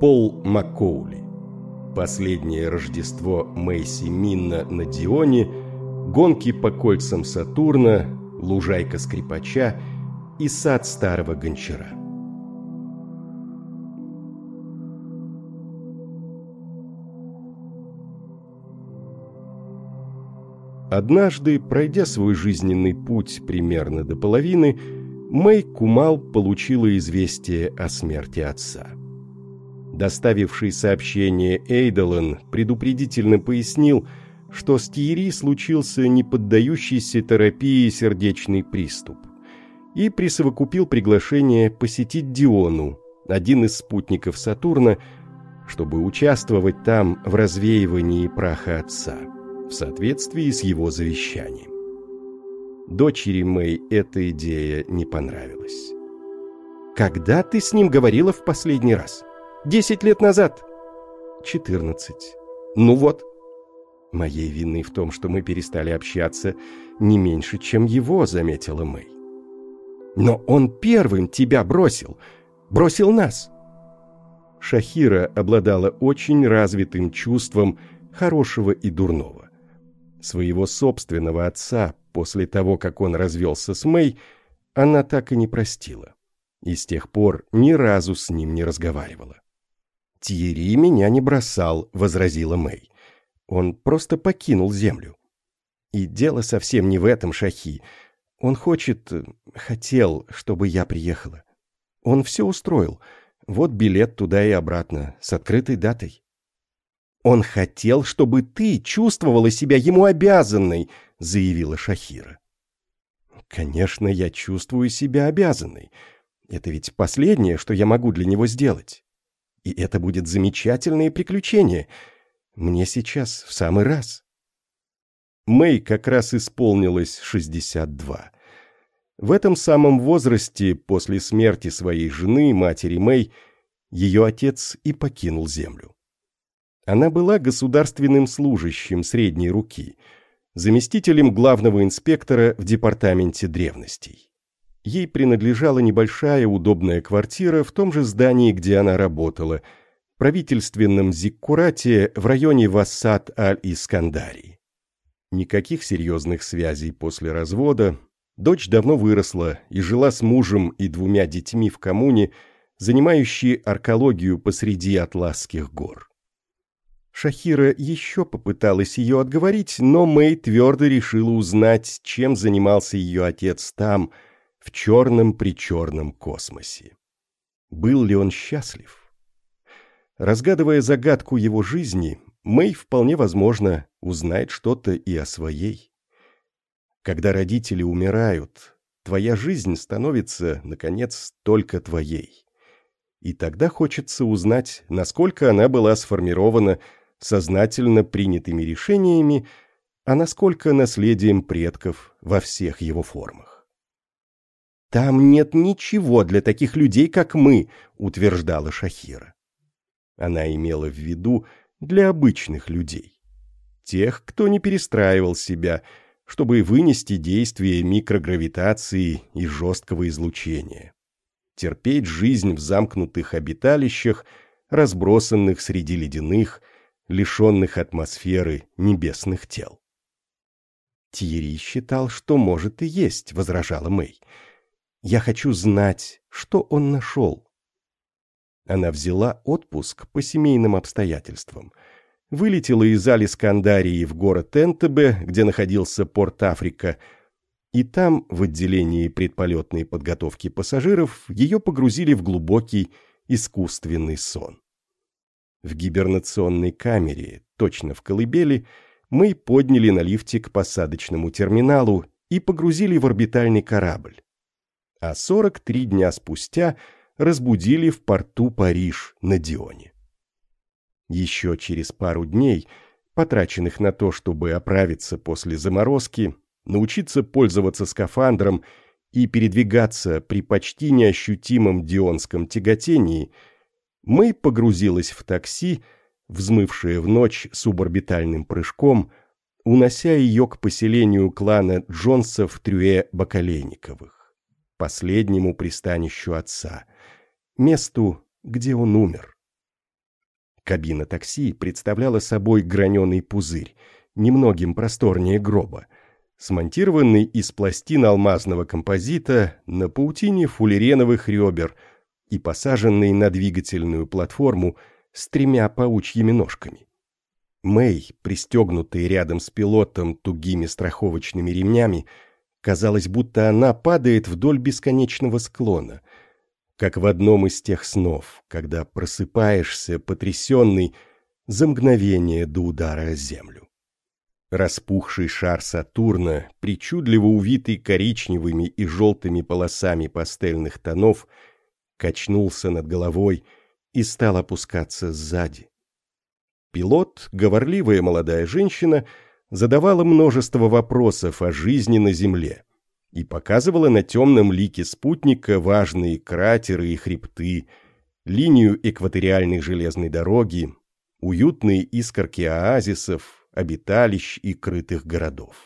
Пол Маккоули. Последнее Рождество Мэйси Минна на Дионе, гонки по кольцам Сатурна, лужайка скрипача и сад старого гончара. Однажды, пройдя свой жизненный путь примерно до половины, Мэй Кумал получила известие о смерти отца. Доставивший сообщение Эйдолан предупредительно пояснил, что с Тиери случился неподдающийся терапии сердечный приступ, и присовокупил приглашение посетить Диону, один из спутников Сатурна, чтобы участвовать там в развеивании праха отца в соответствии с его завещанием. Дочери Мэй эта идея не понравилась. «Когда ты с ним говорила в последний раз? Десять лет назад?» «Четырнадцать. Ну вот». «Моей вины в том, что мы перестали общаться не меньше, чем его», — заметила Мэй. «Но он первым тебя бросил. Бросил нас». Шахира обладала очень развитым чувством хорошего и дурного. Своего собственного отца, после того, как он развелся с Мэй, она так и не простила. И с тех пор ни разу с ним не разговаривала. «Тьерри меня не бросал», — возразила Мэй. «Он просто покинул землю». «И дело совсем не в этом, Шахи. Он хочет... хотел, чтобы я приехала. Он все устроил. Вот билет туда и обратно, с открытой датой». «Он хотел, чтобы ты чувствовала себя ему обязанной», — заявила Шахира. «Конечно, я чувствую себя обязанной. Это ведь последнее, что я могу для него сделать. И это будет замечательное приключение. Мне сейчас в самый раз». Мэй как раз исполнилось 62. В этом самом возрасте, после смерти своей жены, матери Мэй, ее отец и покинул землю. Она была государственным служащим средней руки, заместителем главного инспектора в департаменте древностей. Ей принадлежала небольшая удобная квартира в том же здании, где она работала, правительственном зиккурате в районе Вассад-аль-Искандарии. Никаких серьезных связей после развода, дочь давно выросла и жила с мужем и двумя детьми в коммуне, занимающей аркологию посреди Атласских гор. Шахира еще попыталась ее отговорить, но Мэй твердо решила узнать, чем занимался ее отец там, в черном-причерном космосе. Был ли он счастлив? Разгадывая загадку его жизни, Мэй вполне возможно узнает что-то и о своей. Когда родители умирают, твоя жизнь становится, наконец, только твоей. И тогда хочется узнать, насколько она была сформирована сознательно принятыми решениями, а насколько наследием предков во всех его формах. «Там нет ничего для таких людей, как мы», — утверждала Шахира. Она имела в виду для обычных людей. Тех, кто не перестраивал себя, чтобы вынести действие микрогравитации и жесткого излучения. Терпеть жизнь в замкнутых обиталищах, разбросанных среди ледяных, лишенных атмосферы небесных тел. Тиери считал, что может и есть, возражала Мэй. Я хочу знать, что он нашел. Она взяла отпуск по семейным обстоятельствам, вылетела из Алискандарии в город Энтебе, где находился порт Африка, и там, в отделении предполетной подготовки пассажиров, ее погрузили в глубокий искусственный сон. В гибернационной камере, точно в колыбели, мы подняли на лифте к посадочному терминалу и погрузили в орбитальный корабль. А 43 дня спустя разбудили в порту Париж на Дионе. Еще через пару дней, потраченных на то, чтобы оправиться после заморозки, научиться пользоваться скафандром и передвигаться при почти неощутимом дионском тяготении – Мэй погрузилась в такси, взмывшее в ночь суборбитальным прыжком, унося ее к поселению клана Джонсов Трюэ-Бакалейниковых, последнему пристанищу отца, месту, где он умер. Кабина такси представляла собой граненый пузырь, немногим просторнее гроба, смонтированный из пластин алмазного композита на паутине фуллереновых ребер и посаженный на двигательную платформу с тремя паучьими ножками. Мэй, пристегнутая рядом с пилотом тугими страховочными ремнями, казалось, будто она падает вдоль бесконечного склона, как в одном из тех снов, когда просыпаешься, потрясенный, за мгновение до удара о землю. Распухший шар Сатурна, причудливо увитый коричневыми и желтыми полосами пастельных тонов, качнулся над головой и стал опускаться сзади. Пилот, говорливая молодая женщина, задавала множество вопросов о жизни на Земле и показывала на темном лике спутника важные кратеры и хребты, линию экваториальной железной дороги, уютные искорки оазисов, обиталищ и крытых городов.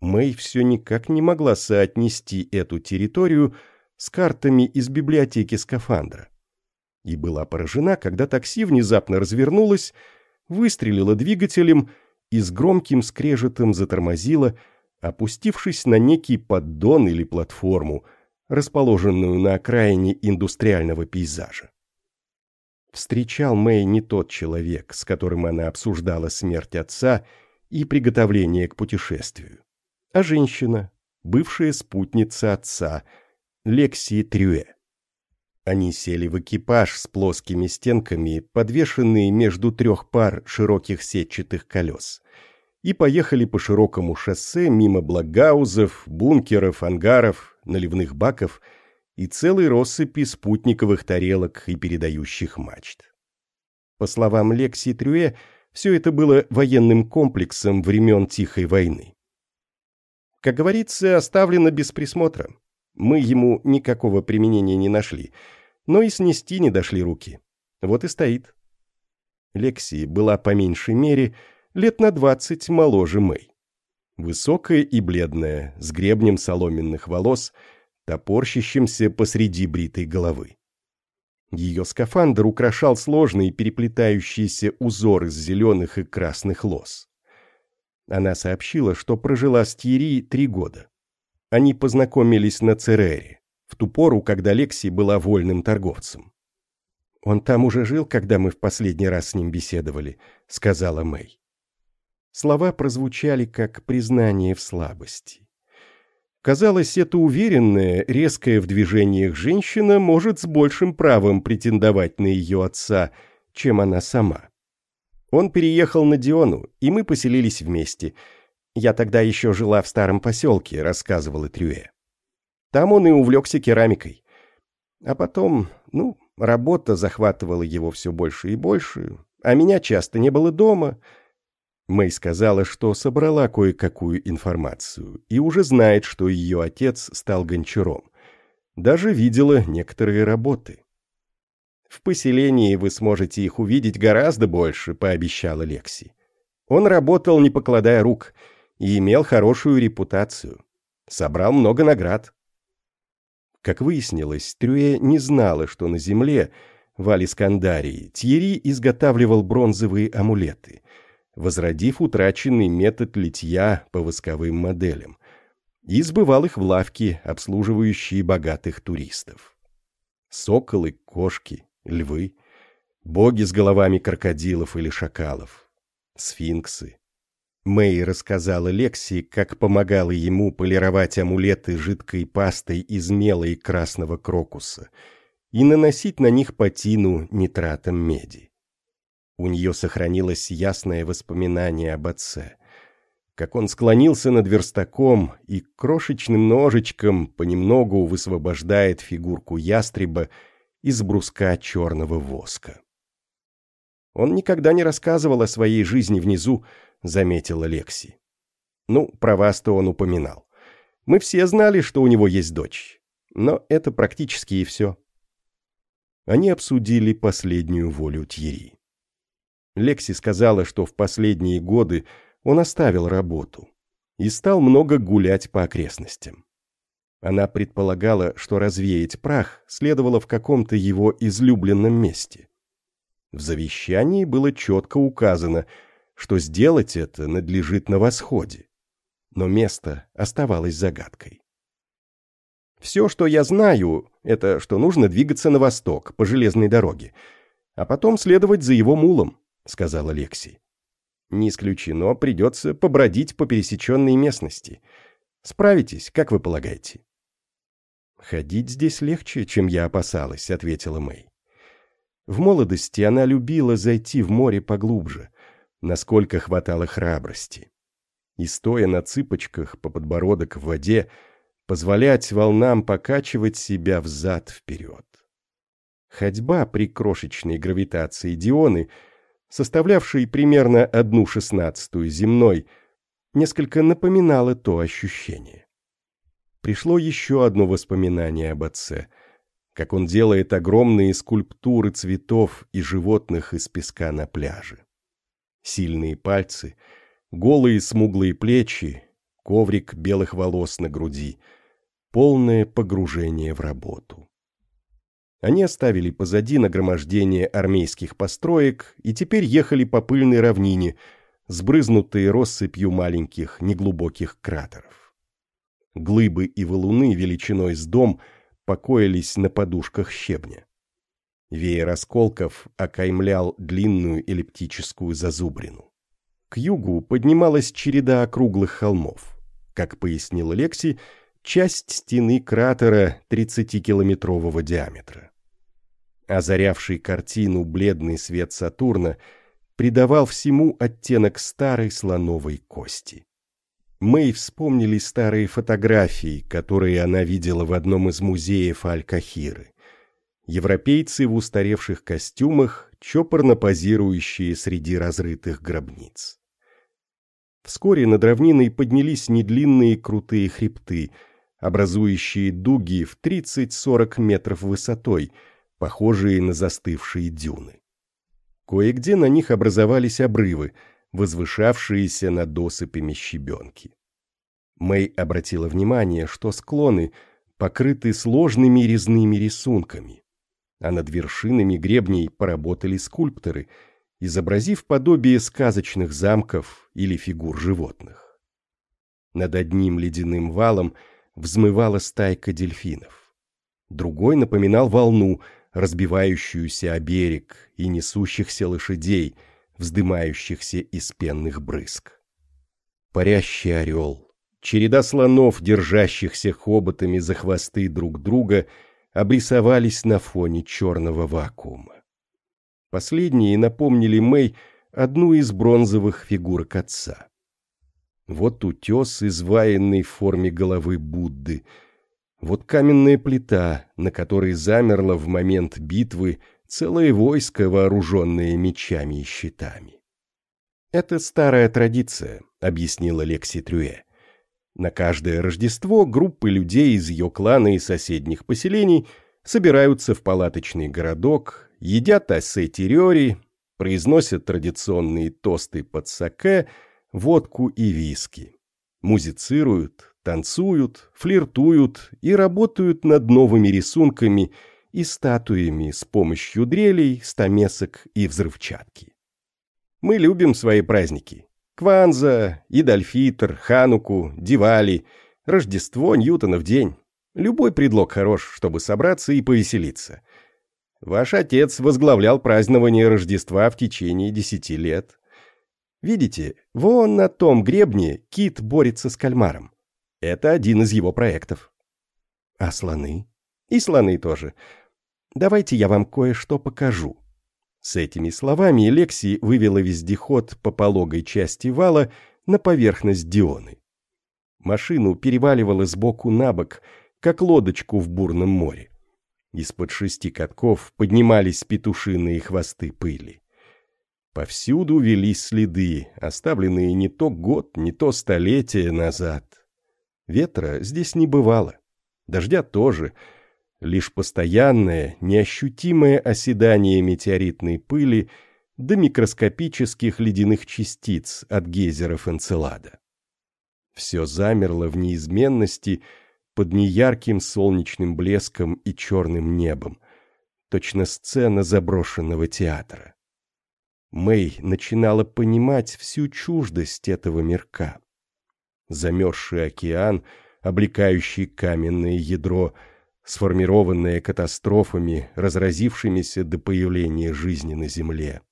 Мэй все никак не могла соотнести эту территорию с картами из библиотеки скафандра. И была поражена, когда такси внезапно развернулось, выстрелило двигателем и с громким скрежетом затормозило, опустившись на некий поддон или платформу, расположенную на окраине индустриального пейзажа. Встречал Мэй не тот человек, с которым она обсуждала смерть отца и приготовление к путешествию, а женщина, бывшая спутница отца, Лекси Трюэ. Они сели в экипаж с плоскими стенками, подвешенные между трех пар широких сетчатых колес, и поехали по широкому шоссе мимо благаузов, бункеров, ангаров, наливных баков – и целой россыпи спутниковых тарелок и передающих мачт. По словам Лекси Трюэ, все это было военным комплексом времен Тихой войны. Как говорится, оставлено без присмотра. Мы ему никакого применения не нашли, но и снести не дошли руки. Вот и стоит. Лекси была по меньшей мере лет на двадцать моложе Мэй. Высокая и бледная, с гребнем соломенных волос – топорщащимся посреди бритой головы. Ее скафандр украшал сложные переплетающиеся узоры из зеленых и красных лос. Она сообщила, что прожила с Тьерри три года. Они познакомились на Церере, в ту пору, когда Лекси была вольным торговцем. «Он там уже жил, когда мы в последний раз с ним беседовали», — сказала Мэй. Слова прозвучали как признание в слабости. Казалось, эта уверенная, резкая в движениях женщина может с большим правом претендовать на ее отца, чем она сама. Он переехал на Диону, и мы поселились вместе. Я тогда еще жила в старом поселке, рассказывала Трюэ. Там он и увлекся керамикой. А потом, ну, работа захватывала его все больше и больше, а меня часто не было дома — Мэй сказала, что собрала кое-какую информацию и уже знает, что ее отец стал гончаром. Даже видела некоторые работы. «В поселении вы сможете их увидеть гораздо больше», — пообещала Лекси. Он работал, не покладая рук, и имел хорошую репутацию. Собрал много наград. Как выяснилось, Трюэ не знала, что на земле, в Алискандарии, Тьерри изготавливал бронзовые амулеты — возродив утраченный метод литья по восковым моделям, и сбывал их в лавки, обслуживающие богатых туристов. Соколы, кошки, львы, боги с головами крокодилов или шакалов, сфинксы. Мэй рассказала Лекси, как помогала ему полировать амулеты жидкой пастой из мела и красного крокуса и наносить на них патину нитратом меди. У нее сохранилось ясное воспоминание об отце. Как он склонился над верстаком и крошечным ножичком понемногу высвобождает фигурку ястреба из бруска черного воска. Он никогда не рассказывал о своей жизни внизу, заметила Лекси. Ну, про вас-то он упоминал. Мы все знали, что у него есть дочь. Но это практически и все. Они обсудили последнюю волю Тьерри. Лекси сказала, что в последние годы он оставил работу и стал много гулять по окрестностям. Она предполагала, что развеять прах следовало в каком-то его излюбленном месте. В завещании было четко указано, что сделать это надлежит на восходе. Но место оставалось загадкой. Все, что я знаю, это что нужно двигаться на восток, по железной дороге, а потом следовать за его мулом, — сказала Лекси. Не исключено, придется побродить по пересеченной местности. Справитесь, как вы полагаете? «Ходить здесь легче, чем я опасалась», — ответила Мэй. В молодости она любила зайти в море поглубже, насколько хватало храбрости. И, стоя на цыпочках по подбородок в воде, позволять волнам покачивать себя взад-вперед. Ходьба при крошечной гравитации Дионы, составлявшей примерно одну шестнадцатую земной, несколько напоминала то ощущение. Пришло еще одно воспоминание об отце, как он делает огромные скульптуры цветов и животных из песка на пляже. Сильные пальцы, голые смуглые плечи, коврик белых волос на груди — полное погружение в работу. Они оставили позади нагромождение армейских построек и теперь ехали по пыльной равнине, сбрызнутые россыпью маленьких неглубоких кратеров. Глыбы и валуны величиной с дом покоились на подушках щебня. Веер осколков окаймлял длинную эллиптическую зазубрину. К югу поднималась череда округлых холмов. Как пояснил Лекси, часть стены кратера 30-километрового диаметра. Озарявший картину бледный свет Сатурна придавал всему оттенок старой слоновой кости. Мэй вспомнили старые фотографии, которые она видела в одном из музеев Аль-Кахиры. Европейцы в устаревших костюмах, чопорно позирующие среди разрытых гробниц. Вскоре над равниной поднялись недлинные крутые хребты – образующие дуги в 30-40 метров высотой, похожие на застывшие дюны. Кое-где на них образовались обрывы, возвышавшиеся над досыпями щебенки. Мэй обратила внимание, что склоны покрыты сложными резными рисунками, а над вершинами гребней поработали скульпторы, изобразив подобие сказочных замков или фигур животных. Над одним ледяным валом – взмывала стайка дельфинов. Другой напоминал волну, разбивающуюся о берег, и несущихся лошадей, вздымающихся из пенных брызг. Парящий орел, череда слонов, держащихся хоботами за хвосты друг друга, обрисовались на фоне черного вакуума. Последние напомнили Мэй одну из бронзовых фигурок отца. Вот утес, изваянный в форме головы Будды. Вот каменная плита, на которой замерло в момент битвы целое войско, вооруженное мечами и щитами. «Это старая традиция», — объяснила Лекси Трюэ. На каждое Рождество группы людей из ее клана и соседних поселений собираются в палаточный городок, едят ассетириори, произносят традиционные тосты под саке — водку и виски. Музицируют, танцуют, флиртуют и работают над новыми рисунками и статуями с помощью дрелей, стамесок и взрывчатки. Мы любим свои праздники. Кванза, Идальфитр, Хануку, Дивали, Рождество, Ньютонов день. Любой предлог хорош, чтобы собраться и повеселиться. Ваш отец возглавлял празднование Рождества в течение десяти лет. Видите, вон на том гребне кит борется с кальмаром. Это один из его проектов. А слоны? И слоны тоже. Давайте я вам кое-что покажу. С этими словами Лекси вывела вездеход по пологой части вала на поверхность Дионы. Машину переваливало сбоку на бок, как лодочку в бурном море. Из-под шести катков поднимались петушиные хвосты пыли. Повсюду велись следы, оставленные не то год, не то столетие назад. Ветра здесь не бывало, дождя тоже, лишь постоянное, неощутимое оседание метеоритной пыли до микроскопических ледяных частиц от гейзеров Энцелада. Все замерло в неизменности под неярким солнечным блеском и черным небом, точно сцена заброшенного театра. Мэй начинала понимать всю чуждость этого мирка. Замерзший океан, облекающий каменное ядро, сформированное катастрофами, разразившимися до появления жизни на Земле.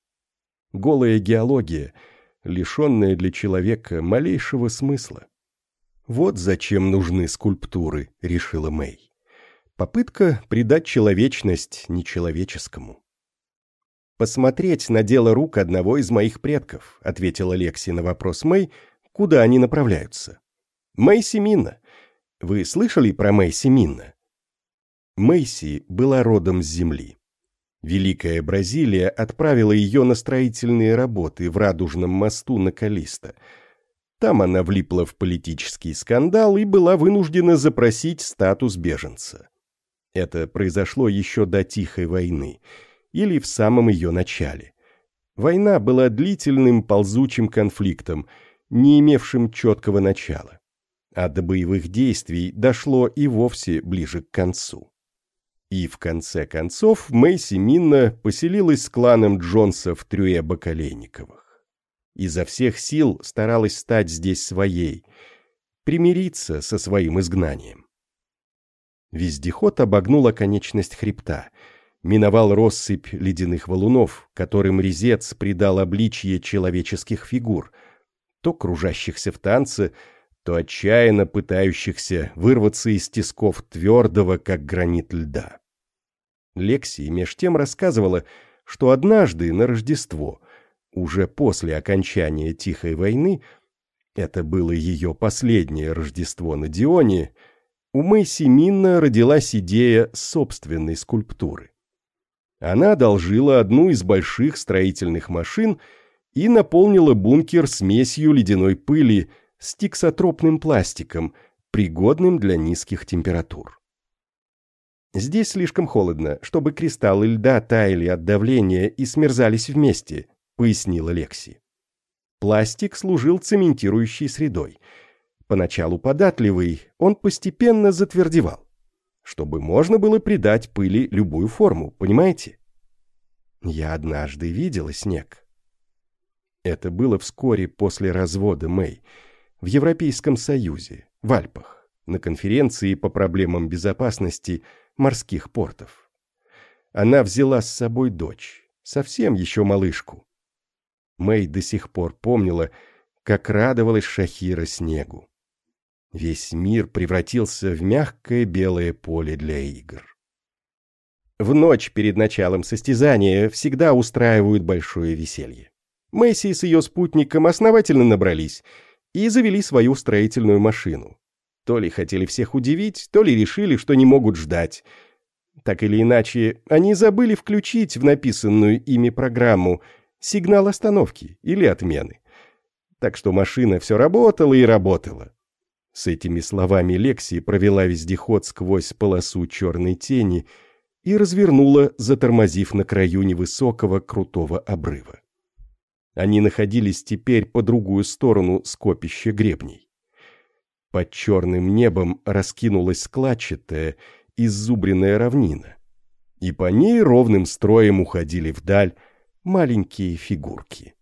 Голая геология, лишенная для человека малейшего смысла. Вот зачем нужны скульптуры, решила Мэй. Попытка придать человечность нечеловеческому. «Посмотреть на дело рук одного из моих предков», — ответила Лекси на вопрос Мэй, куда они направляются. «Мэйси Минна. Вы слышали про Мэйси Минна?» Мэйси была родом с земли. Великая Бразилия отправила ее на строительные работы в Радужном мосту на Калисто. Там она влипла в политический скандал и была вынуждена запросить статус беженца. Это произошло еще до Тихой войны — или в самом ее начале. Война была длительным ползучим конфликтом, не имевшим четкого начала. А до боевых действий дошло и вовсе ближе к концу. И в конце концов Мэйси Минна поселилась с кланом Джонса в трюе Бакалейниковых. Изо всех сил старалась стать здесь своей, примириться со своим изгнанием. Вездеход обогнул оконечность хребта — миновал россыпь ледяных валунов, которым резец придал обличье человеческих фигур, то кружащихся в танце, то отчаянно пытающихся вырваться из тисков твердого, как гранит льда. Лекси меж тем рассказывала, что однажды на Рождество, уже после окончания Тихой войны, это было ее последнее Рождество на Дионе, у Мэйси Минна родилась идея собственной скульптуры. Она одолжила одну из больших строительных машин и наполнила бункер смесью ледяной пыли с тиксотропным пластиком, пригодным для низких температур. Здесь слишком холодно, чтобы кристаллы льда таяли от давления и смерзались вместе, пояснила Лекси. Пластик служил цементирующей средой. Поначалу податливый, он постепенно затвердевал чтобы можно было придать пыли любую форму, понимаете? Я однажды видела снег. Это было вскоре после развода Мэй в Европейском Союзе, в Альпах, на конференции по проблемам безопасности морских портов. Она взяла с собой дочь, совсем еще малышку. Мэй до сих пор помнила, как радовалась Шахира снегу. Весь мир превратился в мягкое белое поле для игр. В ночь перед началом состязания всегда устраивают большое веселье. Месси с ее спутником основательно набрались и завели свою строительную машину. То ли хотели всех удивить, то ли решили, что не могут ждать. Так или иначе, они забыли включить в написанную ими программу сигнал остановки или отмены. Так что машина все работала и работала. С этими словами Лекси провела вездеход сквозь полосу черной тени и развернула, затормозив на краю невысокого крутого обрыва. Они находились теперь по другую сторону скопища гребней. Под черным небом раскинулась складчатая, иззубренная равнина, и по ней ровным строем уходили вдаль маленькие фигурки.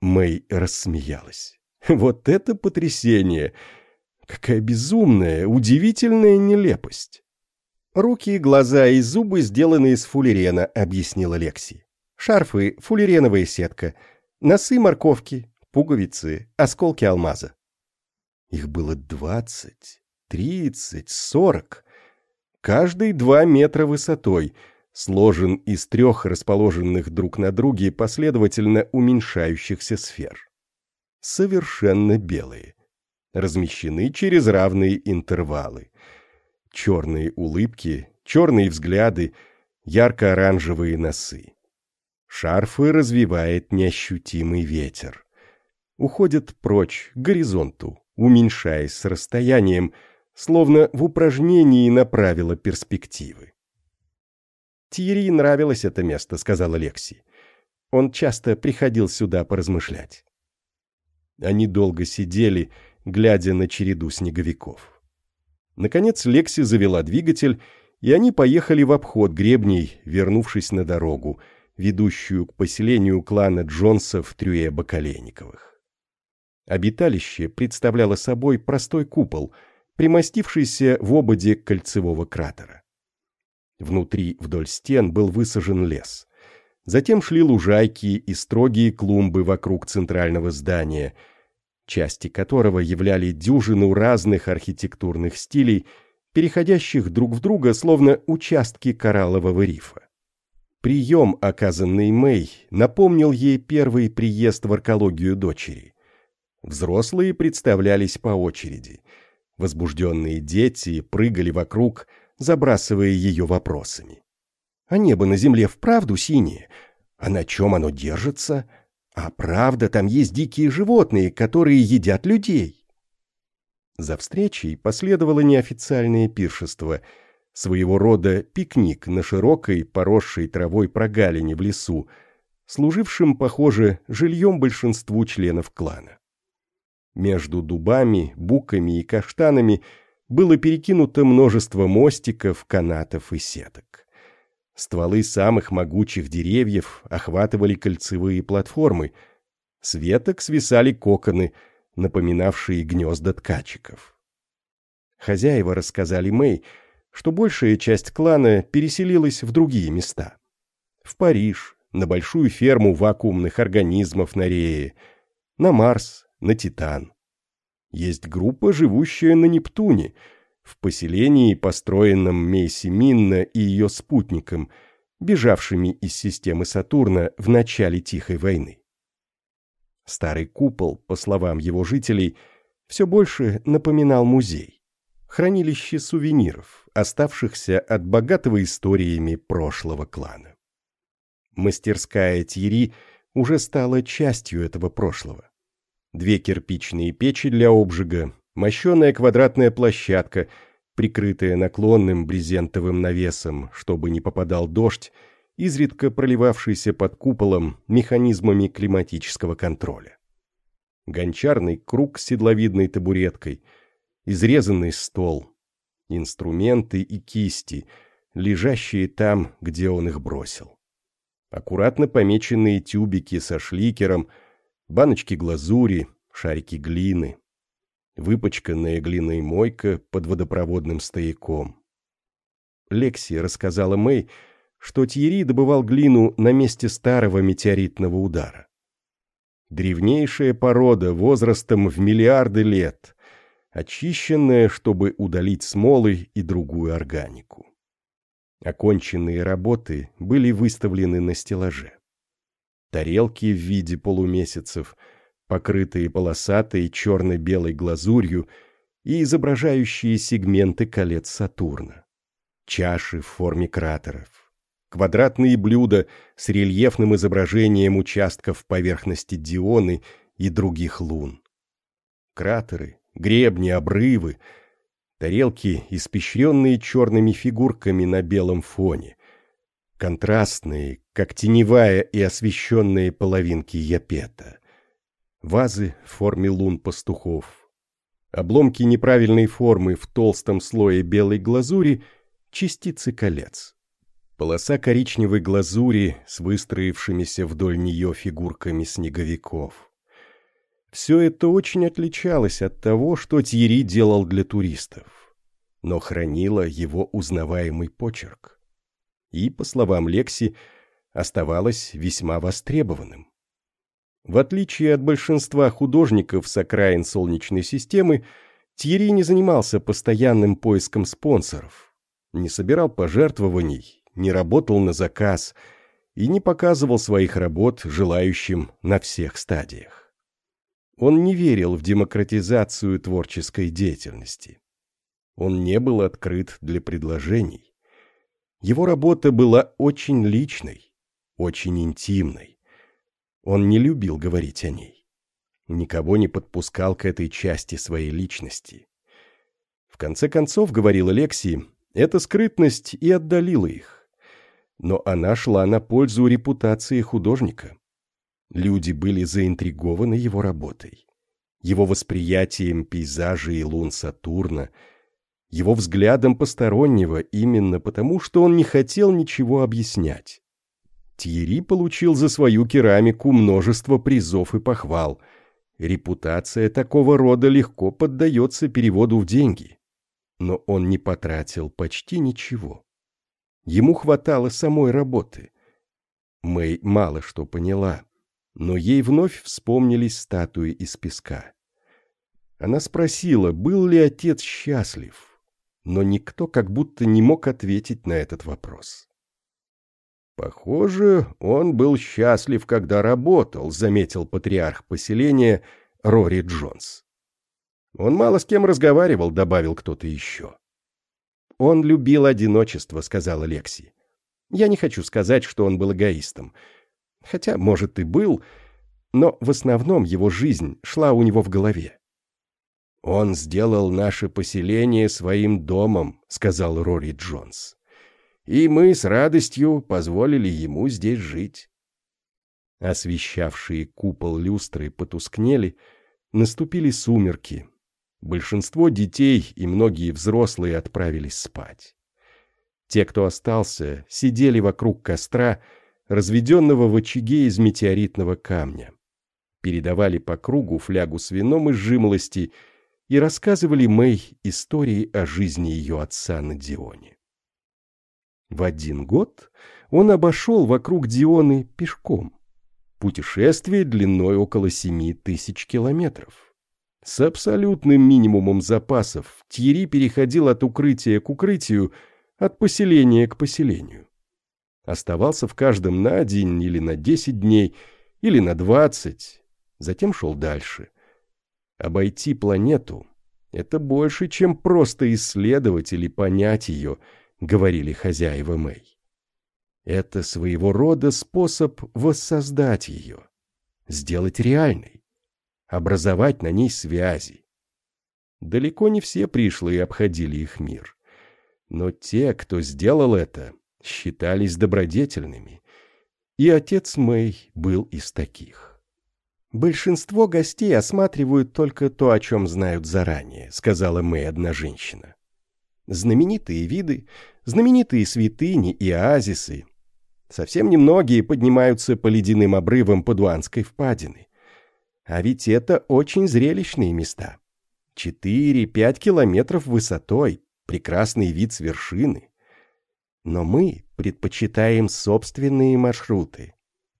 Мэй рассмеялась. «Вот это потрясение! Какая безумная, удивительная нелепость. Руки, глаза и зубы сделаны из фуллерена, объяснила Лекси. Шарфы — фуллереновая сетка, носы — морковки, пуговицы — осколки алмаза. Их было двадцать, тридцать, сорок. Каждый два метра высотой, сложен из трех расположенных друг на друге последовательно уменьшающихся сфер. Совершенно белые размещены через равные интервалы. Черные улыбки, черные взгляды, ярко-оранжевые носы. Шарфы развивает неощутимый ветер. Уходят прочь, к горизонту, уменьшаясь с расстоянием, словно в упражнении направила перспективы. «Тири нравилось это место», — сказала Лекси. Он часто приходил сюда поразмышлять. Они долго сидели, глядя на череду снеговиков. Наконец Лекси завела двигатель, и они поехали в обход гребней, вернувшись на дорогу, ведущую к поселению клана Джонсов Трюе Бакалейниковых. Обиталище представляло собой простой купол, примостившийся в ободе кольцевого кратера. Внутри вдоль стен был высажен лес. Затем шли лужайки и строгие клумбы вокруг центрального здания, части которого являли дюжину разных архитектурных стилей, переходящих друг в друга, словно участки кораллового рифа. Прием, оказанный Мэй, напомнил ей первый приезд в аркологию дочери. Взрослые представлялись по очереди. Возбужденные дети прыгали вокруг, забрасывая ее вопросами. А небо на земле вправду синее? А на чем оно держится? А правда, там есть дикие животные, которые едят людей? За встречей последовало неофициальное пиршество, своего рода пикник на широкой, поросшей травой прогалине в лесу, служившим, похоже, жильем большинству членов клана. Между дубами, буками и каштанами было перекинуто множество мостиков, канатов и сеток. Стволы самых могучих деревьев охватывали кольцевые платформы. С веток свисали коконы, напоминавшие гнезда ткачиков. Хозяева рассказали Мэй, что большая часть клана переселилась в другие места. В Париж, на большую ферму вакуумных организмов на Рее, на Марс, на Титан. Есть группа, живущая на Нептуне — в поселении, построенном Мейси Минна и ее спутником, бежавшими из системы Сатурна в начале Тихой войны. Старый купол, по словам его жителей, все больше напоминал музей, хранилище сувениров, оставшихся от богатого историями прошлого клана. Мастерская Тьери уже стала частью этого прошлого. Две кирпичные печи для обжига, мощеная квадратная площадка, прикрытая наклонным брезентовым навесом, чтобы не попадал дождь, изредка проливавшийся под куполом механизмами климатического контроля. Гончарный круг с седловидной табуреткой, изрезанный стол, инструменты и кисти, лежащие там, где он их бросил. Аккуратно помеченные тюбики со шликером, баночки глазури, шарики глины, выпачканная глиной мойка под водопроводным стояком. Лекси рассказала Мэй, что Тьерри добывал глину на месте старого метеоритного удара. Древнейшая порода возрастом в миллиарды лет, очищенная, чтобы удалить смолы и другую органику. Оконченные работы были выставлены на стеллаже. Тарелки в виде полумесяцев – покрытые полосатой черно-белой глазурью и изображающие сегменты колец Сатурна. Чаши в форме кратеров. Квадратные блюда с рельефным изображением участков поверхности Дионы и других лун. Кратеры, гребни, обрывы, тарелки, испещренные черными фигурками на белом фоне, контрастные, как теневая и освещенные половинки япета — вазы в форме лун пастухов, обломки неправильной формы в толстом слое белой глазури, частицы колец. Полоса коричневой глазури с выстроившимися вдоль нее фигурками снеговиков. Все это очень отличалось от того, что Тьерри делал для туристов, но хранило его узнаваемый почерк. И, по словам Лекси, оставалось весьма востребованным. В отличие от большинства художников с окраин Солнечной системы, Тьерри не занимался постоянным поиском спонсоров, не собирал пожертвований, не работал на заказ и не показывал своих работ желающим на всех стадиях. Он не верил в демократизацию творческой деятельности. Он не был открыт для предложений. Его работа была очень личной, очень интимной. Он не любил говорить о ней. Никого не подпускал к этой части своей личности. В конце концов, говорила Лекси, эта скрытность и отдалила их. Но она шла на пользу репутации художника. Люди были заинтригованы его работой, его восприятием пейзажей лун Сатурна, его взглядом постороннего именно потому, что он не хотел ничего объяснять. Тьерри получил за свою керамику множество призов и похвал. Репутация такого рода легко поддается переводу в деньги. Но он не потратил почти ничего. Ему хватало самой работы. Мэй мало что поняла, но ей вновь вспомнились статуи из песка. Она спросила, был ли отец счастлив, но никто как будто не мог ответить на этот вопрос. «Похоже, он был счастлив, когда работал», — заметил патриарх поселения Рори Джонс. «Он мало с кем разговаривал», — добавил кто-то еще. «Он любил одиночество», — сказала Лекси. «Я не хочу сказать, что он был эгоистом. Хотя, может, и был, но в основном его жизнь шла у него в голове. «Он сделал наше поселение своим домом», — сказал Рори Джонс и мы с радостью позволили ему здесь жить. Освещавшие купол люстры потускнели, наступили сумерки. Большинство детей и многие взрослые отправились спать. Те, кто остался, сидели вокруг костра, разведенного в очаге из метеоритного камня. Передавали по кругу флягу с вином из жимолости и рассказывали Мэй истории о жизни ее отца на Дионе. В один год он обошел вокруг Дионы пешком. Путешествие длиной около семи тысяч километров. С абсолютным минимумом запасов Тьерри переходил от укрытия к укрытию, от поселения к поселению. Оставался в каждом на день или на десять дней, или на двадцать, затем шел дальше. Обойти планету — это больше, чем просто исследовать или понять ее —— говорили хозяева Мэй. Это своего рода способ воссоздать ее, сделать реальной, образовать на ней связи. Далеко не все пришлые обходили их мир. Но те, кто сделал это, считались добродетельными. И отец Мэй был из таких. «Большинство гостей осматривают только то, о чем знают заранее», — сказала Мэй одна женщина знаменитые виды, знаменитые святыни и оазисы. Совсем немногие поднимаются по ледяным обрывам Падуанской впадины. А ведь это очень зрелищные места. Четыре-пять километров высотой, прекрасный вид с вершины. Но мы предпочитаем собственные маршруты,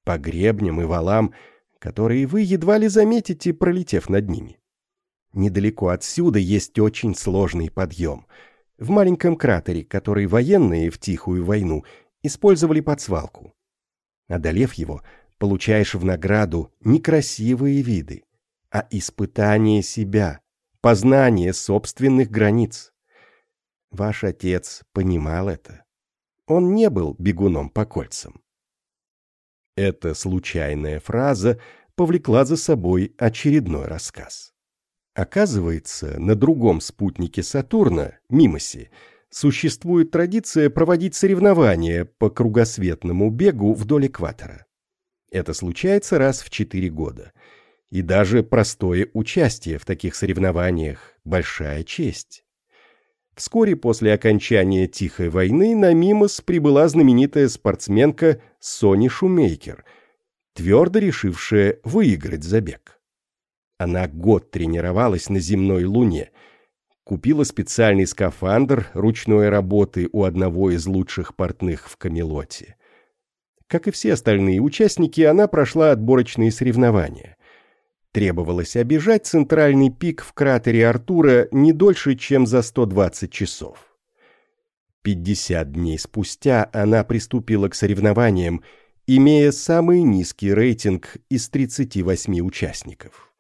по гребням и валам, которые вы едва ли заметите, пролетев над ними. Недалеко отсюда есть очень сложный подъем — в маленьком кратере, который военные в Тихую войну использовали под свалку. Одолев его, получаешь в награду не красивые виды, а испытание себя, познание собственных границ. Ваш отец понимал это. Он не был бегуном по кольцам. Эта случайная фраза повлекла за собой очередной рассказ. Оказывается, на другом спутнике Сатурна, Мимосе, существует традиция проводить соревнования по кругосветному бегу вдоль экватора. Это случается раз в четыре года. И даже простое участие в таких соревнованиях – большая честь. Вскоре после окончания Тихой войны на Мимос прибыла знаменитая спортсменка Сони Шумейкер, твердо решившая выиграть забег. Она год тренировалась на земной луне. Купила специальный скафандр ручной работы у одного из лучших портных в Камелоте. Как и все остальные участники, она прошла отборочные соревнования. Требовалось обижать центральный пик в кратере Артура не дольше, чем за 120 часов. 50 дней спустя она приступила к соревнованиям, имея самый низкий рейтинг из 38 участников.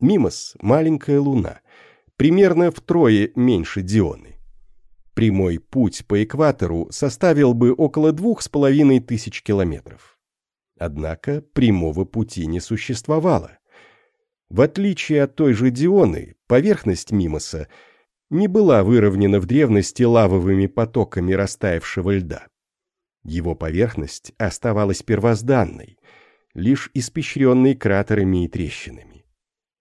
Мимос — маленькая луна, примерно втрое меньше Дионы. Прямой путь по экватору составил бы около двух с половиной тысяч километров. Однако прямого пути не существовало. В отличие от той же Дионы, поверхность Мимоса не была выровнена в древности лавовыми потоками растаявшего льда. Его поверхность оставалась первозданной, лишь испещренной кратерами и трещинами.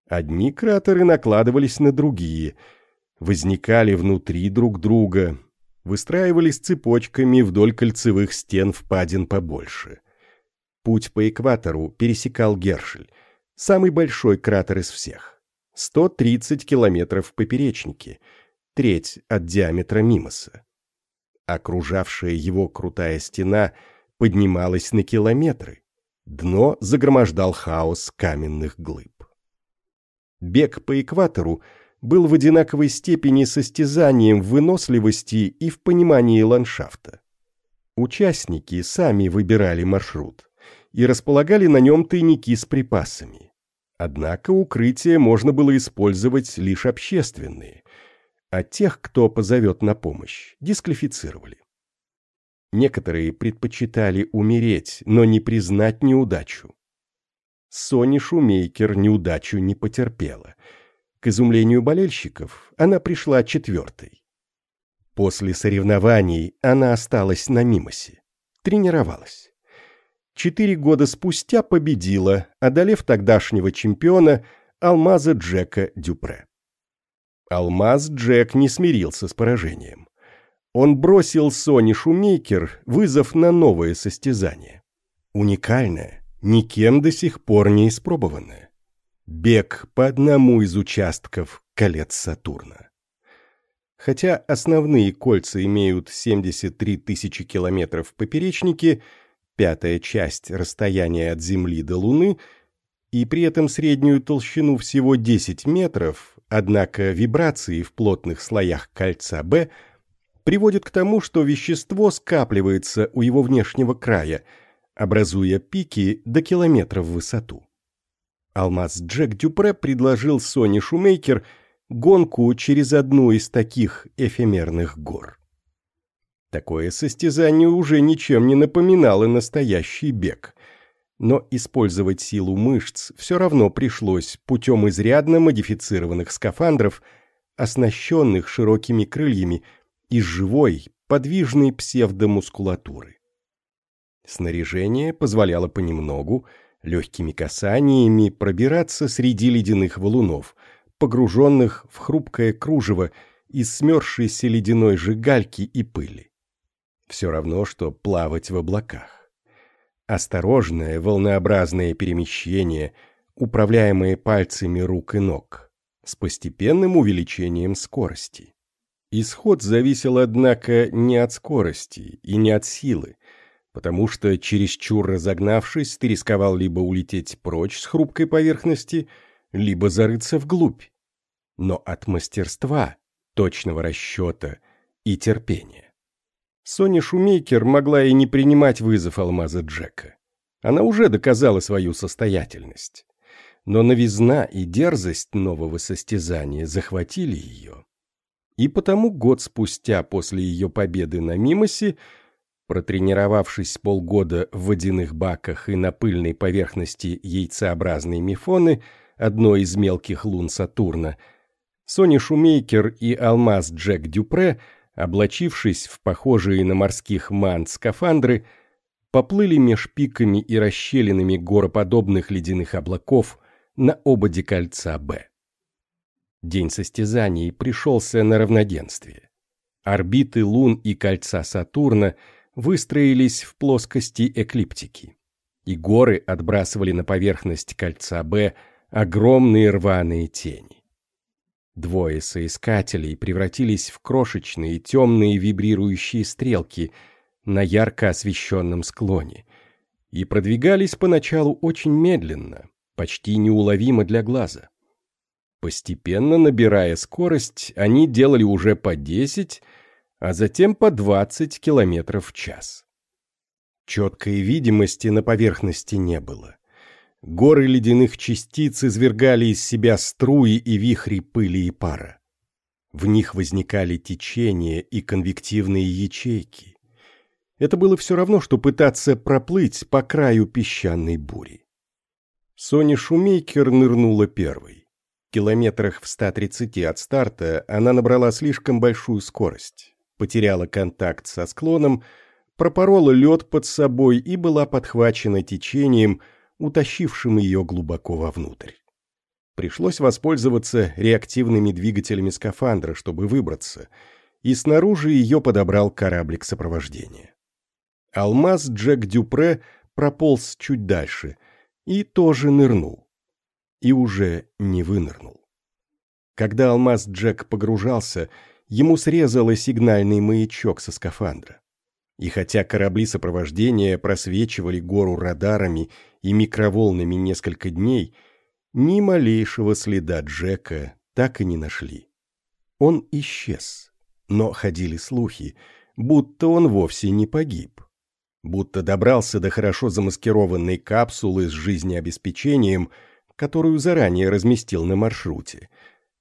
Одни кратеры накладывались на другие, возникали внутри друг друга, выстраивались цепочками вдоль кольцевых стен впадин побольше. Путь по экватору пересекал Гершель, самый большой кратер из всех. 130 километров в поперечнике, треть от диаметра Мимоса. Окружавшая его крутая стена поднималась на километры. Дно загромождал хаос каменных глыб. Бег по экватору был в одинаковой степени состязанием в выносливости и в понимании ландшафта. Участники сами выбирали маршрут и располагали на нем тайники с припасами. Однако укрытия можно было использовать лишь общественные, а тех, кто позовет на помощь, дисквалифицировали. Некоторые предпочитали умереть, но не признать неудачу. Сони Шумейкер неудачу не потерпела. К изумлению болельщиков она пришла четвертой. После соревнований она осталась на Мимосе. Тренировалась. Четыре года спустя победила, одолев тогдашнего чемпиона Алмаза Джека Дюпре. Алмаз Джек не смирился с поражением. Он бросил Сони Шумейкер вызов на новое состязание. Уникальное, никем до сих пор не испробованное. Бег по одному из участков колец Сатурна. Хотя основные кольца имеют 73 тысячи километров в поперечнике, пятая часть расстояния от Земли до Луны, и при этом среднюю толщину всего 10 метров, однако вибрации в плотных слоях кольца Б – приводит к тому, что вещество скапливается у его внешнего края, образуя пики до километра в высоту. Алмаз Джек Дюпре предложил Сони Шумейкер гонку через одну из таких эфемерных гор. Такое состязание уже ничем не напоминало настоящий бег, но использовать силу мышц все равно пришлось путем изрядно модифицированных скафандров, оснащенных широкими крыльями, из живой, подвижной псевдомускулатуры. Снаряжение позволяло понемногу, легкими касаниями пробираться среди ледяных валунов, погруженных в хрупкое кружево из смерзшейся ледяной же гальки и пыли. Все равно, что плавать в облаках. Осторожное волнообразное перемещение, управляемое пальцами рук и ног, с постепенным увеличением скорости. Исход зависел, однако, не от скорости и не от силы, потому что, чересчур разогнавшись, ты рисковал либо улететь прочь с хрупкой поверхности, либо зарыться вглубь, но от мастерства, точного расчета и терпения. Соня Шумейкер могла и не принимать вызов алмаза Джека. Она уже доказала свою состоятельность. Но новизна и дерзость нового состязания захватили ее. И потому год спустя после ее победы на Мимосе, протренировавшись полгода в водяных баках и на пыльной поверхности яйцеобразной мифоны, одной из мелких лун Сатурна, Сони Шумейкер и Алмаз Джек Дюпре, облачившись в похожие на морских ман скафандры, поплыли меж пиками и расщелинами гороподобных ледяных облаков на ободе кольца Б. День состязаний пришелся на равноденствие. Орбиты лун и кольца Сатурна выстроились в плоскости эклиптики, и горы отбрасывали на поверхность кольца Б огромные рваные тени. Двое соискателей превратились в крошечные темные вибрирующие стрелки на ярко освещенном склоне и продвигались поначалу очень медленно, почти неуловимо для глаза. Постепенно набирая скорость, они делали уже по 10, а затем по 20 километров в час. Четкой видимости на поверхности не было. Горы ледяных частиц извергали из себя струи и вихри пыли и пара. В них возникали течения и конвективные ячейки. Это было все равно, что пытаться проплыть по краю песчаной бури. Соня Шумейкер нырнула первой километрах в 130 от старта она набрала слишком большую скорость, потеряла контакт со склоном, пропорола лед под собой и была подхвачена течением, утащившим ее глубоко вовнутрь. Пришлось воспользоваться реактивными двигателями скафандра, чтобы выбраться, и снаружи ее подобрал кораблик сопровождения. Алмаз Джек Дюпре прополз чуть дальше и тоже нырнул. И уже не вынырнул. Когда алмаз Джек погружался, ему срезало сигнальный маячок со скафандра. И хотя корабли сопровождения просвечивали гору радарами и микроволнами несколько дней, ни малейшего следа Джека так и не нашли. Он исчез, но ходили слухи, будто он вовсе не погиб. Будто добрался до хорошо замаскированной капсулы с жизнеобеспечением, которую заранее разместил на маршруте,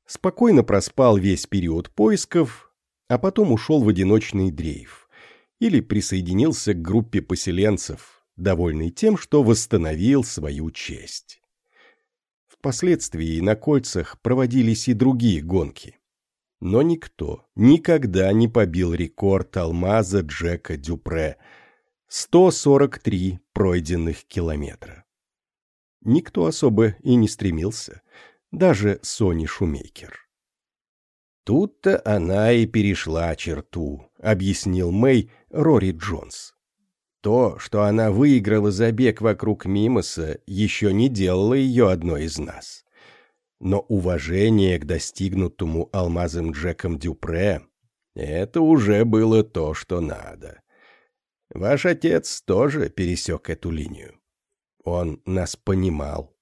спокойно проспал весь период поисков, а потом ушел в одиночный дрейф или присоединился к группе поселенцев, довольный тем, что восстановил свою честь. Впоследствии на кольцах проводились и другие гонки. Но никто никогда не побил рекорд алмаза Джека Дюпре – 143 пройденных километра. Никто особо и не стремился – даже Сони Шумейкер. Тут-то она и перешла черту, объяснил Мэй Рори Джонс. То, что она выиграла забег вокруг Мимоса, еще не делало ее одной из нас. Но уважение к достигнутому алмазом Джеком Дюпре — это уже было то, что надо. Ваш отец тоже пересек эту линию. Он нас понимал,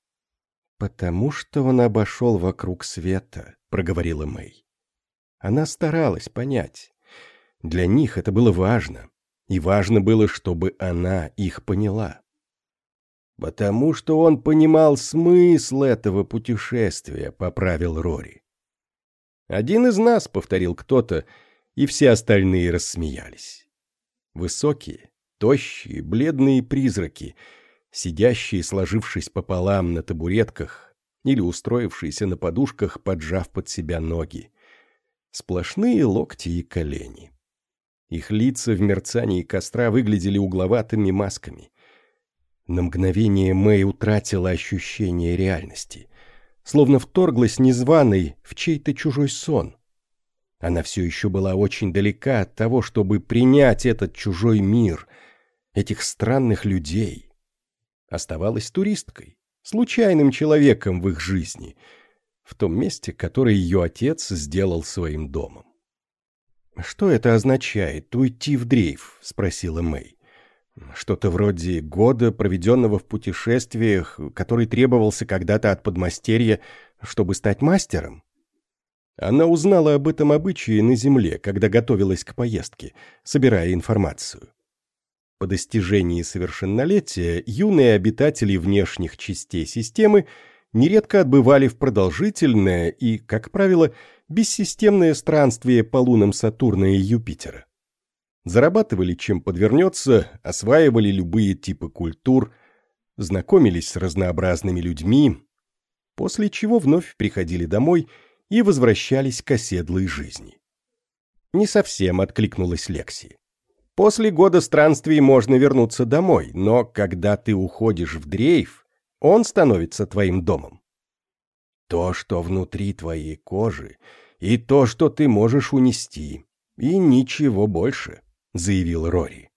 «Потому что он обошел вокруг света», — проговорила Мэй. Она старалась понять. Для них это было важно, и важно было, чтобы она их поняла. «Потому что он понимал смысл этого путешествия», — поправил Рори. «Один из нас», — повторил кто-то, и все остальные рассмеялись. Высокие, тощие, бледные призраки — сидящие, сложившись пополам на табуретках или устроившиеся на подушках, поджав под себя ноги. Сплошные локти и колени. Их лица в мерцании костра выглядели угловатыми масками. На мгновение Мэй утратила ощущение реальности, словно вторглась незваной в чей-то чужой сон. Она все еще была очень далека от того, чтобы принять этот чужой мир, этих странных людей — оставалась туристкой, случайным человеком в их жизни, в том месте, которое ее отец сделал своим домом. «Что это означает, уйти в дрейф?» — спросила Мэй. «Что-то вроде года, проведенного в путешествиях, который требовался когда-то от подмастерья, чтобы стать мастером?» Она узнала об этом обычае на Земле, когда готовилась к поездке, собирая информацию. По достижении совершеннолетия юные обитатели внешних частей системы нередко отбывали в продолжительное и, как правило, бессистемное странствие по лунам Сатурна и Юпитера. Зарабатывали чем подвернется, осваивали любые типы культур, знакомились с разнообразными людьми, после чего вновь приходили домой и возвращались к оседлой жизни. Не совсем откликнулась Лекси. После года странствий можно вернуться домой, но когда ты уходишь в дрейф, он становится твоим домом. То, что внутри твоей кожи, и то, что ты можешь унести, и ничего больше, — заявил Рори.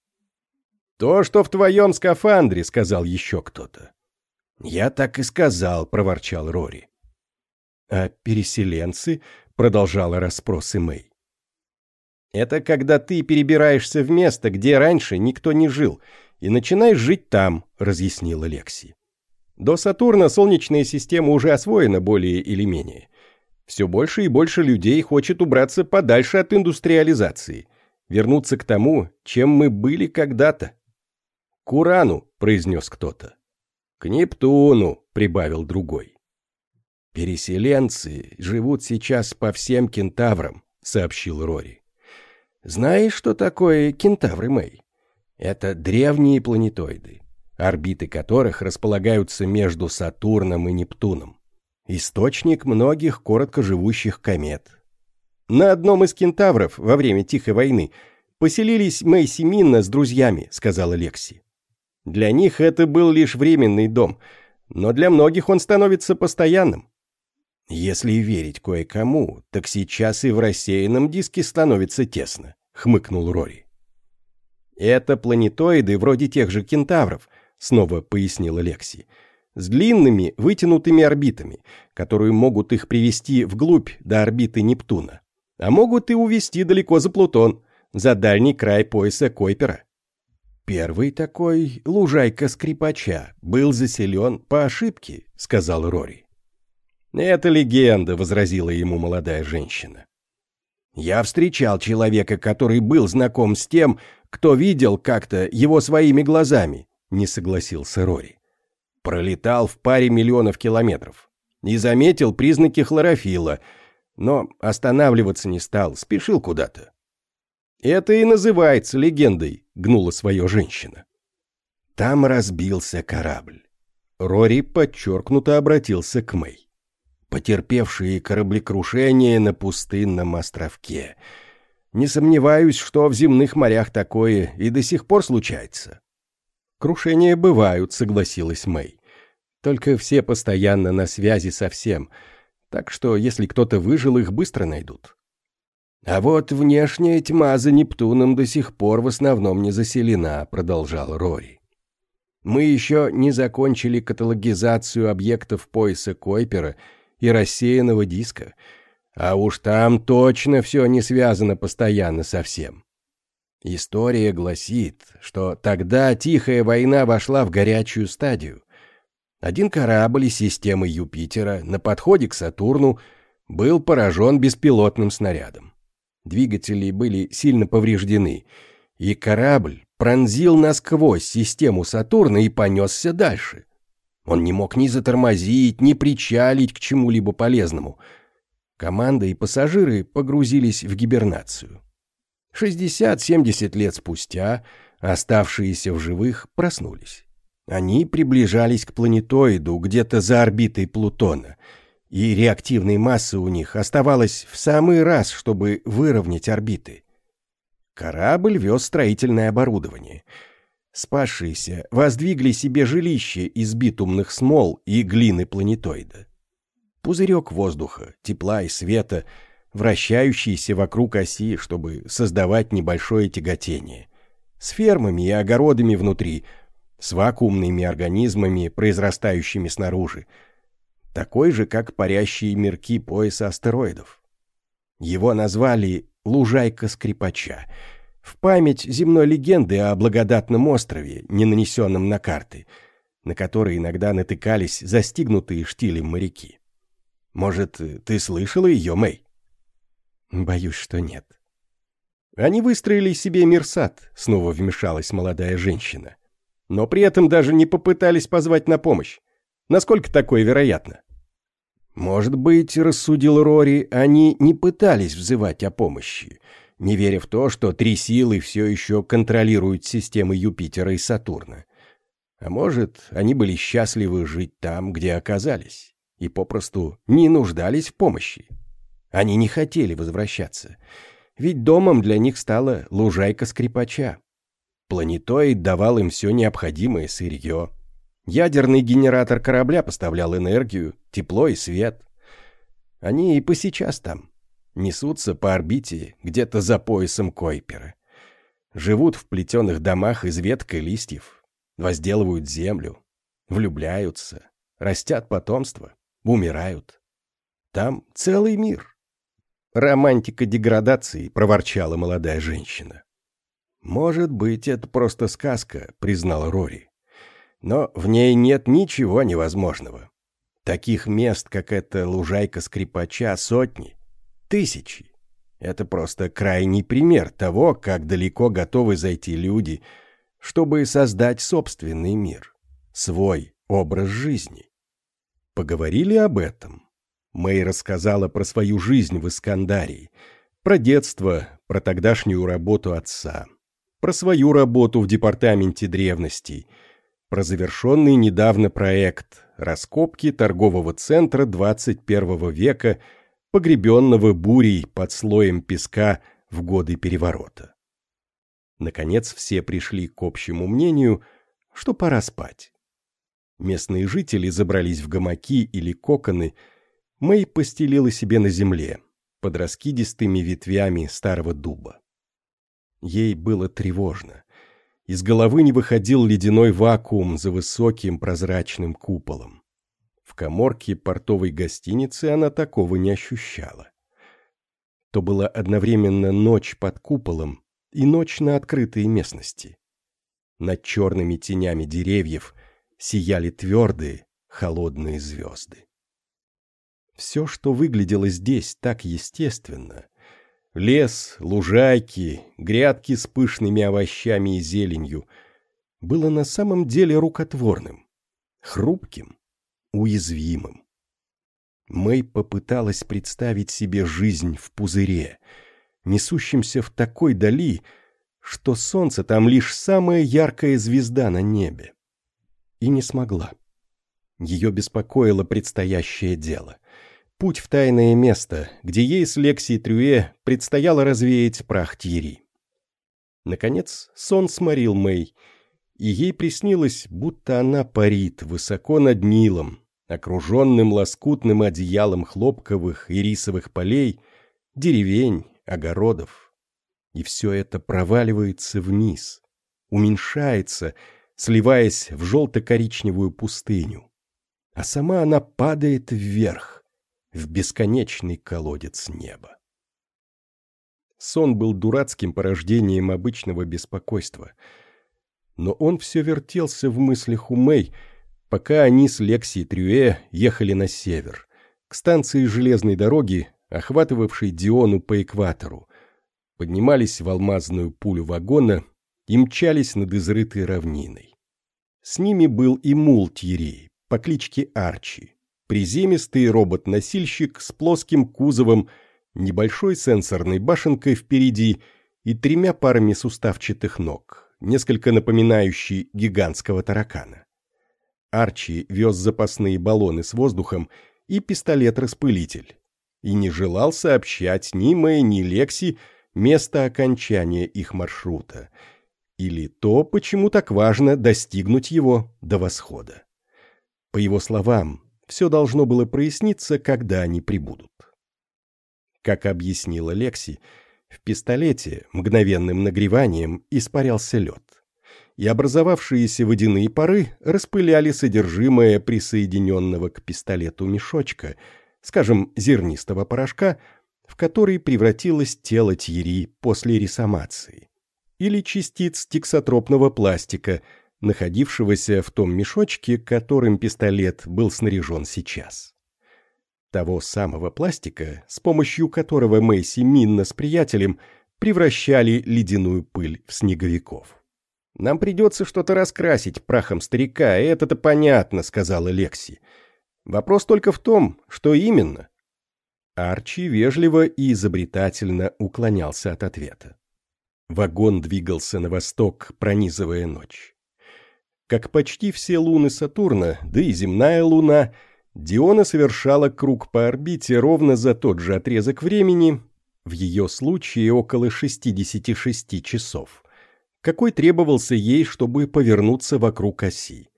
«То, что в твоем скафандре», — сказал еще кто-то. «Я так и сказал», — проворчал Рори. «А переселенцы?» — продолжала расспросы Мэй. Это когда ты перебираешься в место, где раньше никто не жил, и начинаешь жить там, разъяснила Лекси. До Сатурна Солнечная система уже освоена более или менее. Все больше и больше людей хочет убраться подальше от индустриализации, вернуться к тому, чем мы были когда-то. «К Урану», — произнес кто-то. «К Нептуну», — прибавил другой. «Переселенцы живут сейчас по всем кентаврам», — сообщил Рори. Знаешь, что такое кентавры, Мэй? Это древние планетоиды, орбиты которых располагаются между Сатурном и Нептуном. Источник многих короткоживущих комет. На одном из кентавров во время Тихой войны поселились Мэйси Минна с друзьями, сказала Лекси. Для них это был лишь временный дом, но для многих он становится постоянным. Если верить кое-кому, так сейчас и в рассеянном диске становится тесно, хмыкнул Рори. Это планетоиды вроде тех же кентавров, снова пояснила Лекси, с длинными вытянутыми орбитами, которые могут их привести вглубь до орбиты Нептуна, а могут и увести далеко за Плутон, за дальний край пояса Койпера. Первый такой, лужайка скрипача, был заселен по ошибке, сказал Рори. Это легенда, возразила ему молодая женщина. Я встречал человека, который был знаком с тем, кто видел как-то его своими глазами, не согласился Рори. Пролетал в паре миллионов километров. Не заметил признаки хлорофила, но останавливаться не стал, спешил куда-то. Это и называется легендой, гнула свое женщина. Там разбился корабль. Рори подчеркнуто обратился к Мэй. Потерпевшие кораблекрушение на пустынном островке. Не сомневаюсь, что в земных морях такое и до сих пор случается. Крушения бывают, согласилась Мэй. Только все постоянно на связи со всем, так что если кто-то выжил, их быстро найдут. А вот внешняя тьма за Нептуном до сих пор в основном не заселена, продолжал Рори. Мы еще не закончили каталогизацию объектов пояса Койпера и рассеянного диска, а уж там точно все не связано постоянно со всем. История гласит, что тогда Тихая война вошла в горячую стадию. Один корабль из системы Юпитера на подходе к Сатурну был поражен беспилотным снарядом. Двигатели были сильно повреждены, и корабль пронзил насквозь систему Сатурна и понесся дальше. Он не мог ни затормозить, ни причалить к чему-либо полезному. Команда и пассажиры погрузились в гибернацию. 60-70 лет спустя оставшиеся в живых проснулись. Они приближались к планетоиду где-то за орбитой Плутона — и реактивной массы у них оставалось в самый раз, чтобы выровнять орбиты. Корабль вез строительное оборудование. Спасшиеся воздвигли себе жилище из битумных смол и глины планетоида. Пузырек воздуха, тепла и света, вращающийся вокруг оси, чтобы создавать небольшое тяготение. С фермами и огородами внутри, с вакуумными организмами, произрастающими снаружи, такой же, как парящие мирки пояса астероидов. Его назвали «Лужайка скрипача», в память земной легенды о благодатном острове, не нанесенном на карты, на которые иногда натыкались застигнутые штилем моряки. Может, ты слышала ее, Мэй? Боюсь, что нет. Они выстроили себе мирсад, снова вмешалась молодая женщина. Но при этом даже не попытались позвать на помощь. Насколько такое вероятно? Может быть, рассудил Рори, они не пытались взывать о помощи, не веря в то, что три силы все еще контролируют системы Юпитера и Сатурна. А может, они были счастливы жить там, где оказались, и попросту не нуждались в помощи. Они не хотели возвращаться, ведь домом для них стала лужайка скрипача. Планетоид давал им все необходимое сырье, Ядерный генератор корабля поставлял энергию, тепло и свет. Они и по сейчас там. Несутся по орбите, где-то за поясом Койпера. Живут в плетеных домах из веток и листьев. Возделывают землю. Влюбляются. Растят потомство. Умирают. Там целый мир. Романтика деградации, проворчала молодая женщина. Может быть, это просто сказка, признал Рори но в ней нет ничего невозможного. Таких мест, как эта лужайка скрипача, сотни, тысячи. Это просто крайний пример того, как далеко готовы зайти люди, чтобы создать собственный мир, свой образ жизни. Поговорили об этом. Мэй рассказала про свою жизнь в Искандарии, про детство, про тогдашнюю работу отца, про свою работу в департаменте древностей — про завершенный недавно проект раскопки торгового центра 21 века, погребенного бурей под слоем песка в годы переворота. Наконец все пришли к общему мнению, что пора спать. Местные жители забрались в гамаки или коконы, Мэй постелила себе на земле, под раскидистыми ветвями старого дуба. Ей было тревожно. Из головы не выходил ледяной вакуум за высоким прозрачным куполом. В коморке портовой гостиницы она такого не ощущала. То была одновременно ночь под куполом и ночь на открытой местности. Над черными тенями деревьев сияли твердые, холодные звезды. Все, что выглядело здесь так естественно, Лес, лужайки, грядки с пышными овощами и зеленью было на самом деле рукотворным, хрупким, уязвимым. Мэй попыталась представить себе жизнь в пузыре, несущемся в такой дали, что солнце там лишь самая яркая звезда на небе. И не смогла. Ее беспокоило предстоящее дело путь в тайное место, где ей с Лекси Трюе предстояло развеять прах Тьери. Наконец сон сморил Мэй, и ей приснилось, будто она парит высоко над Нилом, окруженным лоскутным одеялом хлопковых и рисовых полей, деревень, огородов. И все это проваливается вниз, уменьшается, сливаясь в желто-коричневую пустыню. А сама она падает вверх, в бесконечный колодец неба. Сон был дурацким порождением обычного беспокойства. Но он все вертелся в мыслях у Мэй, пока они с Лекси Трюэ ехали на север, к станции железной дороги, охватывавшей Диону по экватору, поднимались в алмазную пулю вагона и мчались над изрытой равниной. С ними был и мул Тьерей по кличке Арчи, Приземистый робот-носильщик с плоским кузовом, небольшой сенсорной башенкой впереди и тремя парами суставчатых ног, несколько напоминающий гигантского таракана. Арчи вез запасные баллоны с воздухом и пистолет-распылитель. И не желал сообщать ни Мэй, ни Лекси место окончания их маршрута. Или то, почему так важно достигнуть его до восхода. По его словам, все должно было проясниться, когда они прибудут. Как объяснила Лекси, в пистолете мгновенным нагреванием испарялся лед, и образовавшиеся водяные пары распыляли содержимое присоединенного к пистолету мешочка, скажем, зернистого порошка, в который превратилось тело Тьери после ресомации, или частиц тексотропного пластика – находившегося в том мешочке, которым пистолет был снаряжен сейчас. Того самого пластика, с помощью которого Мэйси Минна с приятелем превращали ледяную пыль в снеговиков. «Нам придется что-то раскрасить прахом старика, и это-то понятно», — сказала Лекси. «Вопрос только в том, что именно». Арчи вежливо и изобретательно уклонялся от ответа. Вагон двигался на восток, пронизывая ночь. Как почти все луны Сатурна, да и земная луна, Диона совершала круг по орбите ровно за тот же отрезок времени, в ее случае около 66 часов, какой требовался ей, чтобы повернуться вокруг оси.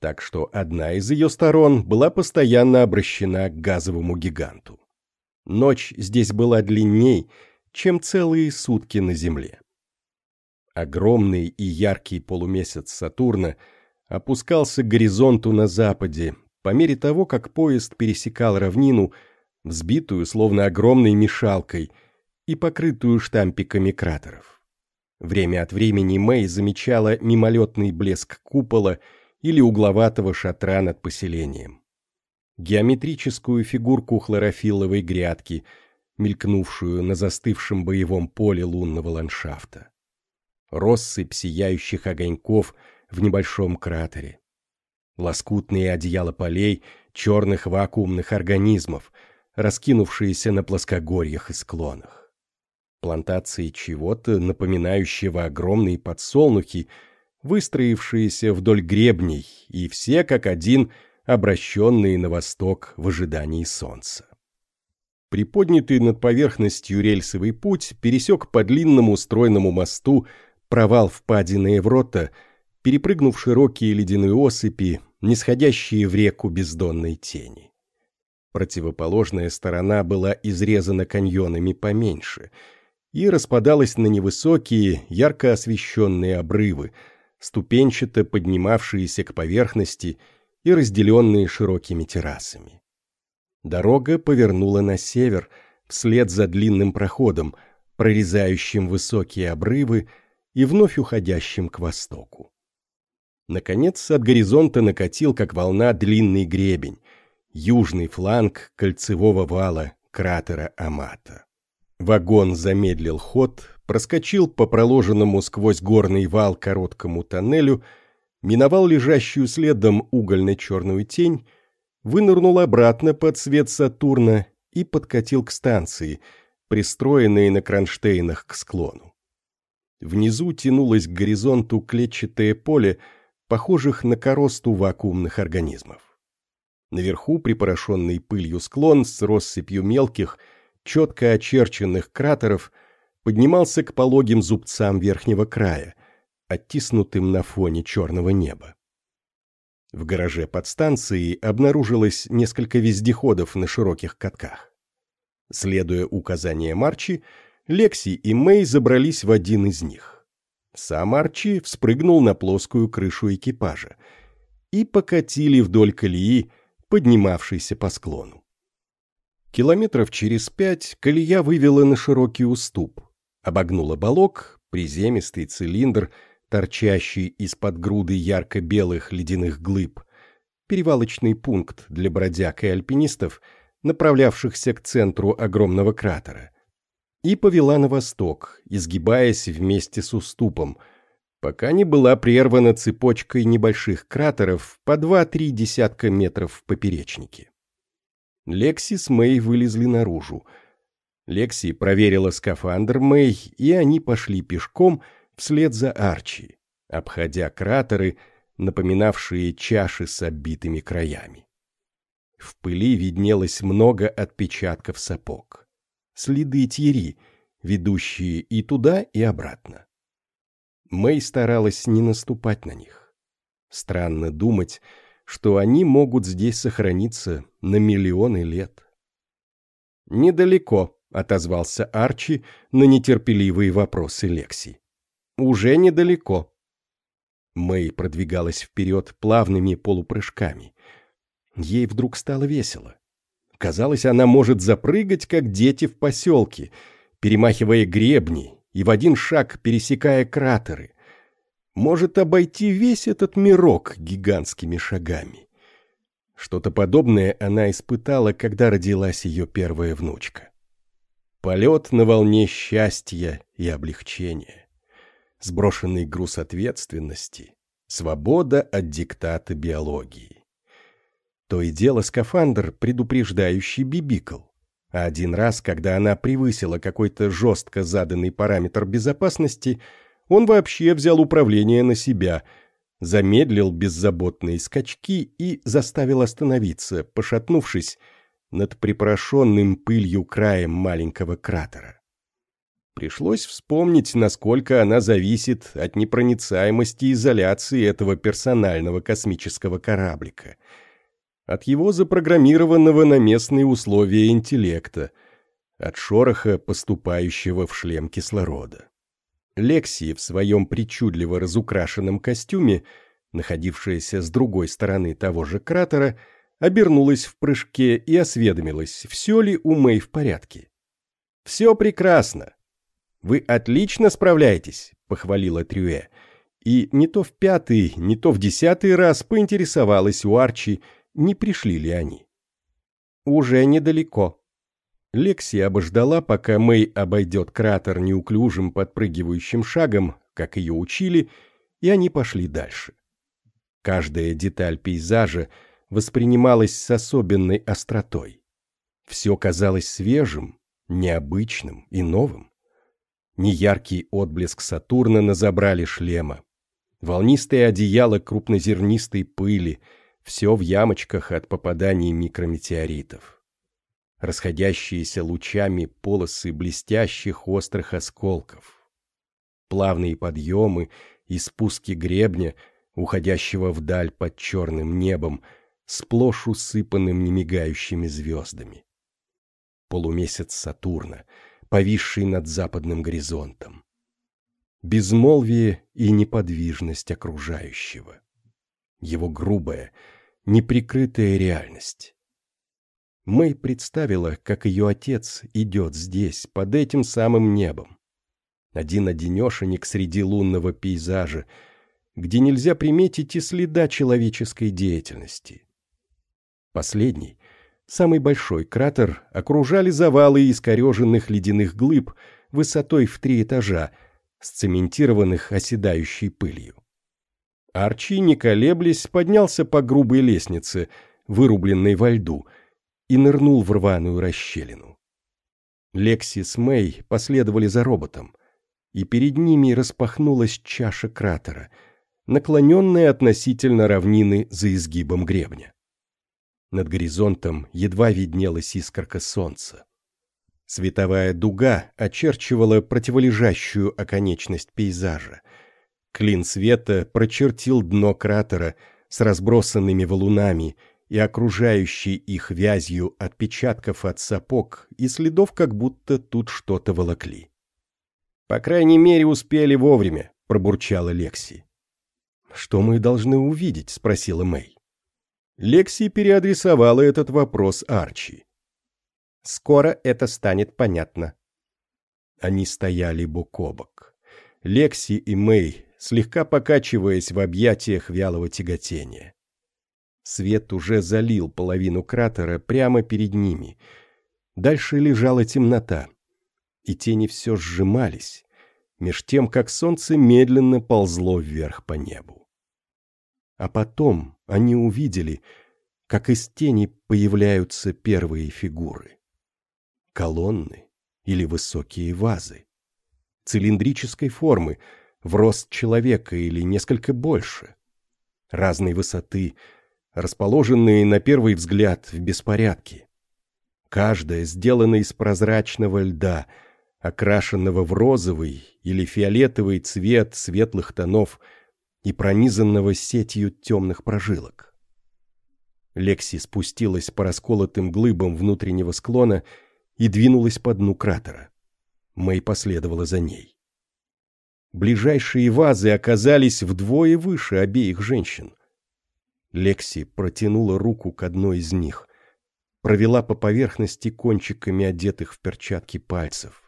Так что одна из ее сторон была постоянно обращена к газовому гиганту. Ночь здесь была длинней, чем целые сутки на Земле. Огромный и яркий полумесяц Сатурна опускался к горизонту на западе, по мере того, как поезд пересекал равнину, взбитую, словно огромной мешалкой, и покрытую штампиками кратеров. Время от времени Мэй замечала мимолетный блеск купола или угловатого шатра над поселением. Геометрическую фигурку хлорофилловой грядки, мелькнувшую на застывшем боевом поле лунного ландшафта россыпь сияющих огоньков в небольшом кратере. Лоскутные одеяла полей черных вакуумных организмов, раскинувшиеся на плоскогорьях и склонах. Плантации чего-то, напоминающего огромные подсолнухи, выстроившиеся вдоль гребней, и все как один обращенные на восток в ожидании солнца. Приподнятый над поверхностью рельсовый путь пересек по длинному стройному мосту провал впадины Еврота, перепрыгнув широкие ледяные осыпи, нисходящие в реку бездонной тени. Противоположная сторона была изрезана каньонами поменьше и распадалась на невысокие, ярко освещенные обрывы, ступенчато поднимавшиеся к поверхности и разделенные широкими террасами. Дорога повернула на север, вслед за длинным проходом, прорезающим высокие обрывы и вновь уходящим к востоку. Наконец от горизонта накатил, как волна, длинный гребень, южный фланг кольцевого вала кратера Амата. Вагон замедлил ход, проскочил по проложенному сквозь горный вал короткому тоннелю, миновал лежащую следом угольно-черную тень, вынырнул обратно под свет Сатурна и подкатил к станции, пристроенной на кронштейнах к склону. Внизу тянулось к горизонту клетчатое поле, похожих на коросту вакуумных организмов. Наверху припорошенный пылью склон с россыпью мелких, четко очерченных кратеров поднимался к пологим зубцам верхнего края, оттиснутым на фоне черного неба. В гараже подстанции обнаружилось несколько вездеходов на широких катках. Следуя указаниям Марчи, Лекси и Мэй забрались в один из них. Сам Арчи вспрыгнул на плоскую крышу экипажа и покатили вдоль колеи, поднимавшейся по склону. Километров через пять колея вывела на широкий уступ, обогнула балок, приземистый цилиндр, торчащий из-под груды ярко-белых ледяных глыб, перевалочный пункт для бродяг и альпинистов, направлявшихся к центру огромного кратера, и повела на восток, изгибаясь вместе с уступом, пока не была прервана цепочкой небольших кратеров по два-три десятка метров в поперечнике. Лекси с Мэй вылезли наружу. Лекси проверила скафандр Мэй, и они пошли пешком вслед за Арчи, обходя кратеры, напоминавшие чаши с оббитыми краями. В пыли виднелось много отпечатков сапог следы Тьери, ведущие и туда, и обратно. Мэй старалась не наступать на них. Странно думать, что они могут здесь сохраниться на миллионы лет. «Недалеко», — отозвался Арчи на нетерпеливые вопросы Лекси. «Уже недалеко». Мэй продвигалась вперед плавными полупрыжками. Ей вдруг стало весело. Казалось, она может запрыгать, как дети в поселке, перемахивая гребни и в один шаг пересекая кратеры. Может обойти весь этот мирок гигантскими шагами. Что-то подобное она испытала, когда родилась ее первая внучка. Полет на волне счастья и облегчения. Сброшенный груз ответственности. Свобода от диктата биологии. То и дело скафандр, предупреждающий бибикал. А один раз, когда она превысила какой-то жестко заданный параметр безопасности, он вообще взял управление на себя, замедлил беззаботные скачки и заставил остановиться, пошатнувшись над припорошенным пылью краем маленького кратера. Пришлось вспомнить, насколько она зависит от непроницаемости изоляции этого персонального космического кораблика — от его запрограммированного на местные условия интеллекта, от шороха, поступающего в шлем кислорода. Лекси в своем причудливо разукрашенном костюме, находившаяся с другой стороны того же кратера, обернулась в прыжке и осведомилась, все ли у Мэй в порядке. «Все прекрасно. Вы отлично справляетесь», — похвалила Трюэ. И не то в пятый, не то в десятый раз поинтересовалась у Арчи, не пришли ли они. «Уже недалеко». Лекси обождала, пока Мэй обойдет кратер неуклюжим подпрыгивающим шагом, как ее учили, и они пошли дальше. Каждая деталь пейзажа воспринималась с особенной остротой. Все казалось свежим, необычным и новым. Неяркий отблеск Сатурна на забрале шлема, волнистое одеяло крупнозернистой пыли — все в ямочках от попаданий микрометеоритов. Расходящиеся лучами полосы блестящих острых осколков. Плавные подъемы и спуски гребня, уходящего вдаль под черным небом, сплошь усыпанным немигающими звездами. Полумесяц Сатурна, повисший над западным горизонтом. Безмолвие и неподвижность окружающего. Его грубая, неприкрытая реальность. Мэй представила, как ее отец идет здесь, под этим самым небом. Один-одинешенек среди лунного пейзажа, где нельзя приметить и следа человеческой деятельности. Последний, самый большой кратер окружали завалы искореженных ледяных глыб высотой в три этажа, сцементированных оседающей пылью. Арчи, не колеблясь, поднялся по грубой лестнице, вырубленной во льду, и нырнул в рваную расщелину. Лекси с Мэй последовали за роботом, и перед ними распахнулась чаша кратера, наклоненная относительно равнины за изгибом гребня. Над горизонтом едва виднелась искорка солнца. Световая дуга очерчивала противолежащую оконечность пейзажа. Клин света прочертил дно кратера с разбросанными валунами и окружающей их вязью отпечатков от сапог и следов, как будто тут что-то волокли. «По крайней мере, успели вовремя», — пробурчала Лекси. «Что мы должны увидеть?» — спросила Мэй. Лекси переадресовала этот вопрос Арчи. «Скоро это станет понятно». Они стояли бок о бок. Лекси и Мэй, слегка покачиваясь в объятиях вялого тяготения. Свет уже залил половину кратера прямо перед ними. Дальше лежала темнота, и тени все сжимались, меж тем, как солнце медленно ползло вверх по небу. А потом они увидели, как из тени появляются первые фигуры. Колонны или высокие вазы. Цилиндрической формы, в рост человека или несколько больше. Разной высоты, расположенные на первый взгляд в беспорядке. Каждая сделана из прозрачного льда, окрашенного в розовый или фиолетовый цвет светлых тонов – и пронизанного сетью темных прожилок. Лекси спустилась по расколотым глыбам внутреннего склона и двинулась по дну кратера. Мэй последовала за ней. Ближайшие вазы оказались вдвое выше обеих женщин. Лекси протянула руку к одной из них, провела по поверхности кончиками одетых в перчатки пальцев.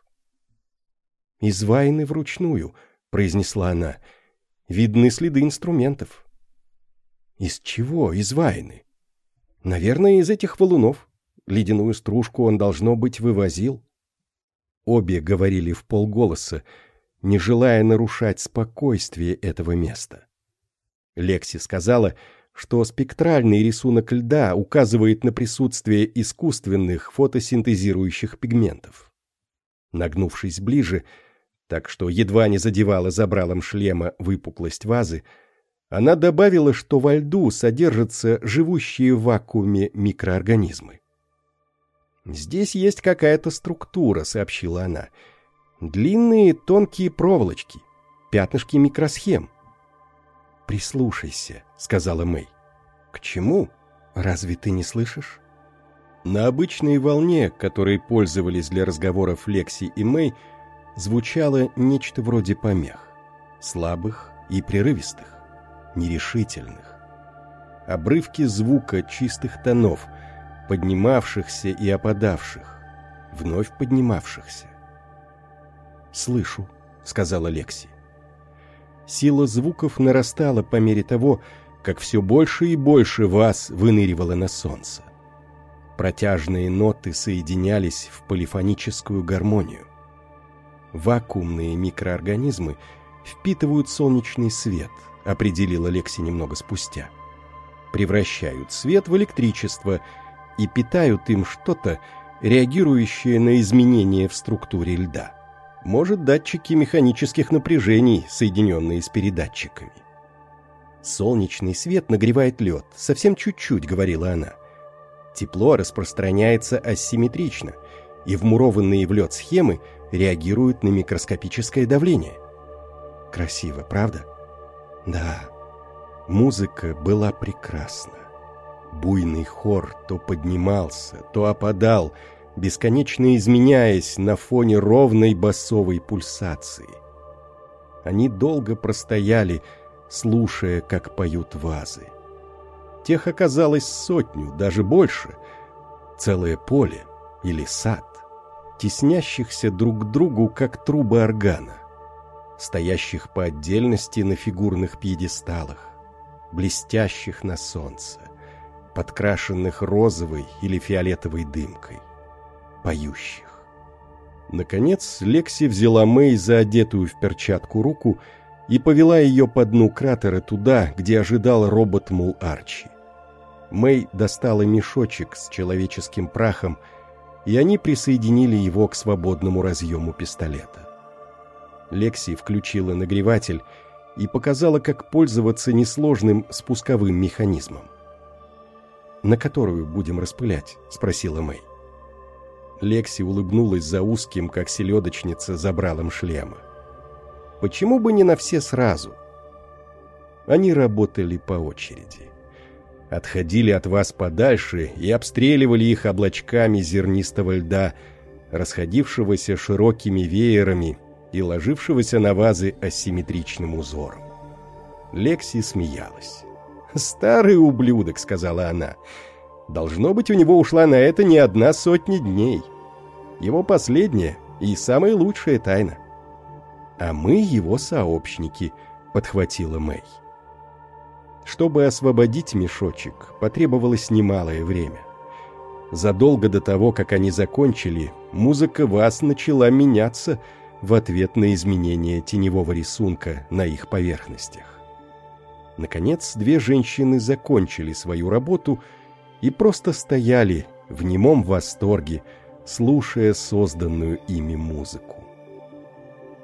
«Изваяны вручную», — произнесла она, — Видны следы инструментов. Из чего изваяны? Наверное, из этих валунов. Ледяную стружку он, должно быть, вывозил. Обе говорили в полголоса, не желая нарушать спокойствие этого места. Лекси сказала, что спектральный рисунок льда указывает на присутствие искусственных фотосинтезирующих пигментов. Нагнувшись ближе, так что едва не задевала забралом шлема выпуклость вазы, она добавила, что во льду содержатся живущие в вакууме микроорганизмы. «Здесь есть какая-то структура», — сообщила она. «Длинные тонкие проволочки, пятнышки микросхем». «Прислушайся», — сказала Мэй. «К чему? Разве ты не слышишь?» На обычной волне, которой пользовались для разговоров Лекси и Мэй, звучало нечто вроде помех, слабых и прерывистых, нерешительных. Обрывки звука чистых тонов, поднимавшихся и опадавших, вновь поднимавшихся. «Слышу», — сказала Лекси. Сила звуков нарастала по мере того, как все больше и больше вас выныривало на солнце. Протяжные ноты соединялись в полифоническую гармонию. Вакуумные микроорганизмы впитывают солнечный свет, определила Лекси немного спустя. Превращают свет в электричество и питают им что-то, реагирующее на изменения в структуре льда. Может, датчики механических напряжений, соединенные с передатчиками. «Солнечный свет нагревает лед, совсем чуть-чуть», — говорила она. Тепло распространяется асимметрично, и вмурованные в лед схемы — реагируют на микроскопическое давление. Красиво, правда? Да. Музыка была прекрасна. Буйный хор то поднимался, то опадал, бесконечно изменяясь на фоне ровной басовой пульсации. Они долго простояли, слушая, как поют вазы. Тех оказалось сотню, даже больше. Целое поле или сад, теснящихся друг к другу, как трубы органа, стоящих по отдельности на фигурных пьедесталах, блестящих на солнце, подкрашенных розовой или фиолетовой дымкой, поющих. Наконец Лекси взяла Мэй за одетую в перчатку руку и повела ее по дну кратера туда, где ожидал робот Мул Арчи. Мэй достала мешочек с человеческим прахом, и они присоединили его к свободному разъему пистолета. Лекси включила нагреватель и показала, как пользоваться несложным спусковым механизмом. «На которую будем распылять?» — спросила Мэй. Лекси улыбнулась за узким, как селедочница, забралом шлема. «Почему бы не на все сразу?» Они работали по очереди. Отходили от вас подальше и обстреливали их облачками зернистого льда, расходившегося широкими веерами и ложившегося на вазы асимметричным узором. Лекси смеялась. «Старый ублюдок», — сказала она, — Должно быть, у него ушла на это не одна сотня дней. Его последняя и самая лучшая тайна. А мы его сообщники, подхватила Мэй. Чтобы освободить мешочек, потребовалось немалое время. Задолго до того, как они закончили, музыка вас начала меняться в ответ на изменение теневого рисунка на их поверхностях. Наконец, две женщины закончили свою работу — и просто стояли в немом восторге, слушая созданную ими музыку.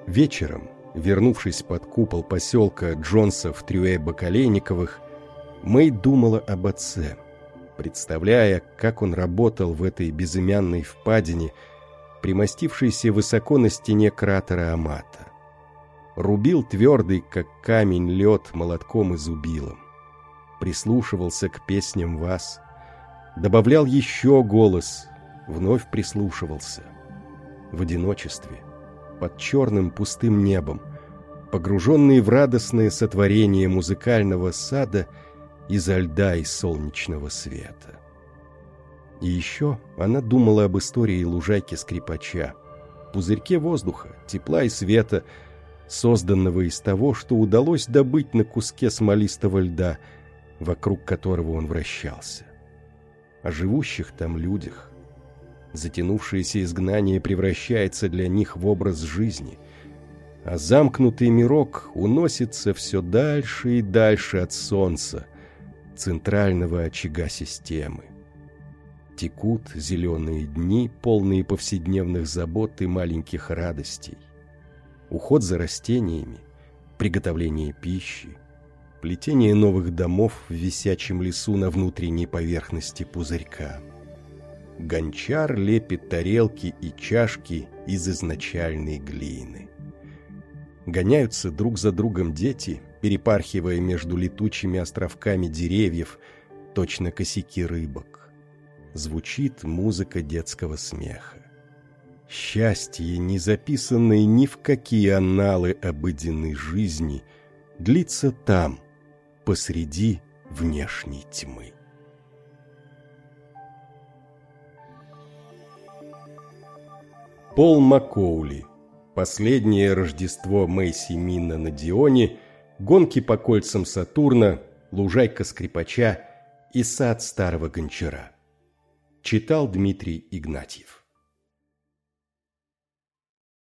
Вечером, вернувшись под купол поселка Джонсов Трюэ-Бакалейниковых, Мэй думала об отце, представляя, как он работал в этой безымянной впадине, примостившейся высоко на стене кратера Амата. Рубил твердый, как камень, лед молотком и зубилом. Прислушивался к песням вас, добавлял еще голос, вновь прислушивался. В одиночестве, под черным пустым небом, погруженный в радостное сотворение музыкального сада изо льда и солнечного света. И еще она думала об истории лужайки скрипача, пузырьке воздуха, тепла и света, созданного из того, что удалось добыть на куске смолистого льда, вокруг которого он вращался о живущих там людях. Затянувшееся изгнание превращается для них в образ жизни, а замкнутый мирок уносится все дальше и дальше от солнца, центрального очага системы. Текут зеленые дни, полные повседневных забот и маленьких радостей. Уход за растениями, приготовление пищи, плетение новых домов в висячем лесу на внутренней поверхности пузырька. Гончар лепит тарелки и чашки из изначальной глины. Гоняются друг за другом дети, перепархивая между летучими островками деревьев, точно косяки рыбок. Звучит музыка детского смеха. Счастье, не записанное ни в какие анналы обыденной жизни, длится там, посреди внешней тьмы. Пол Макоули. Последнее Рождество Мэйси Минна на Дионе, гонки по кольцам Сатурна, лужайка скрипача и сад старого гончара. Читал Дмитрий Игнатьев.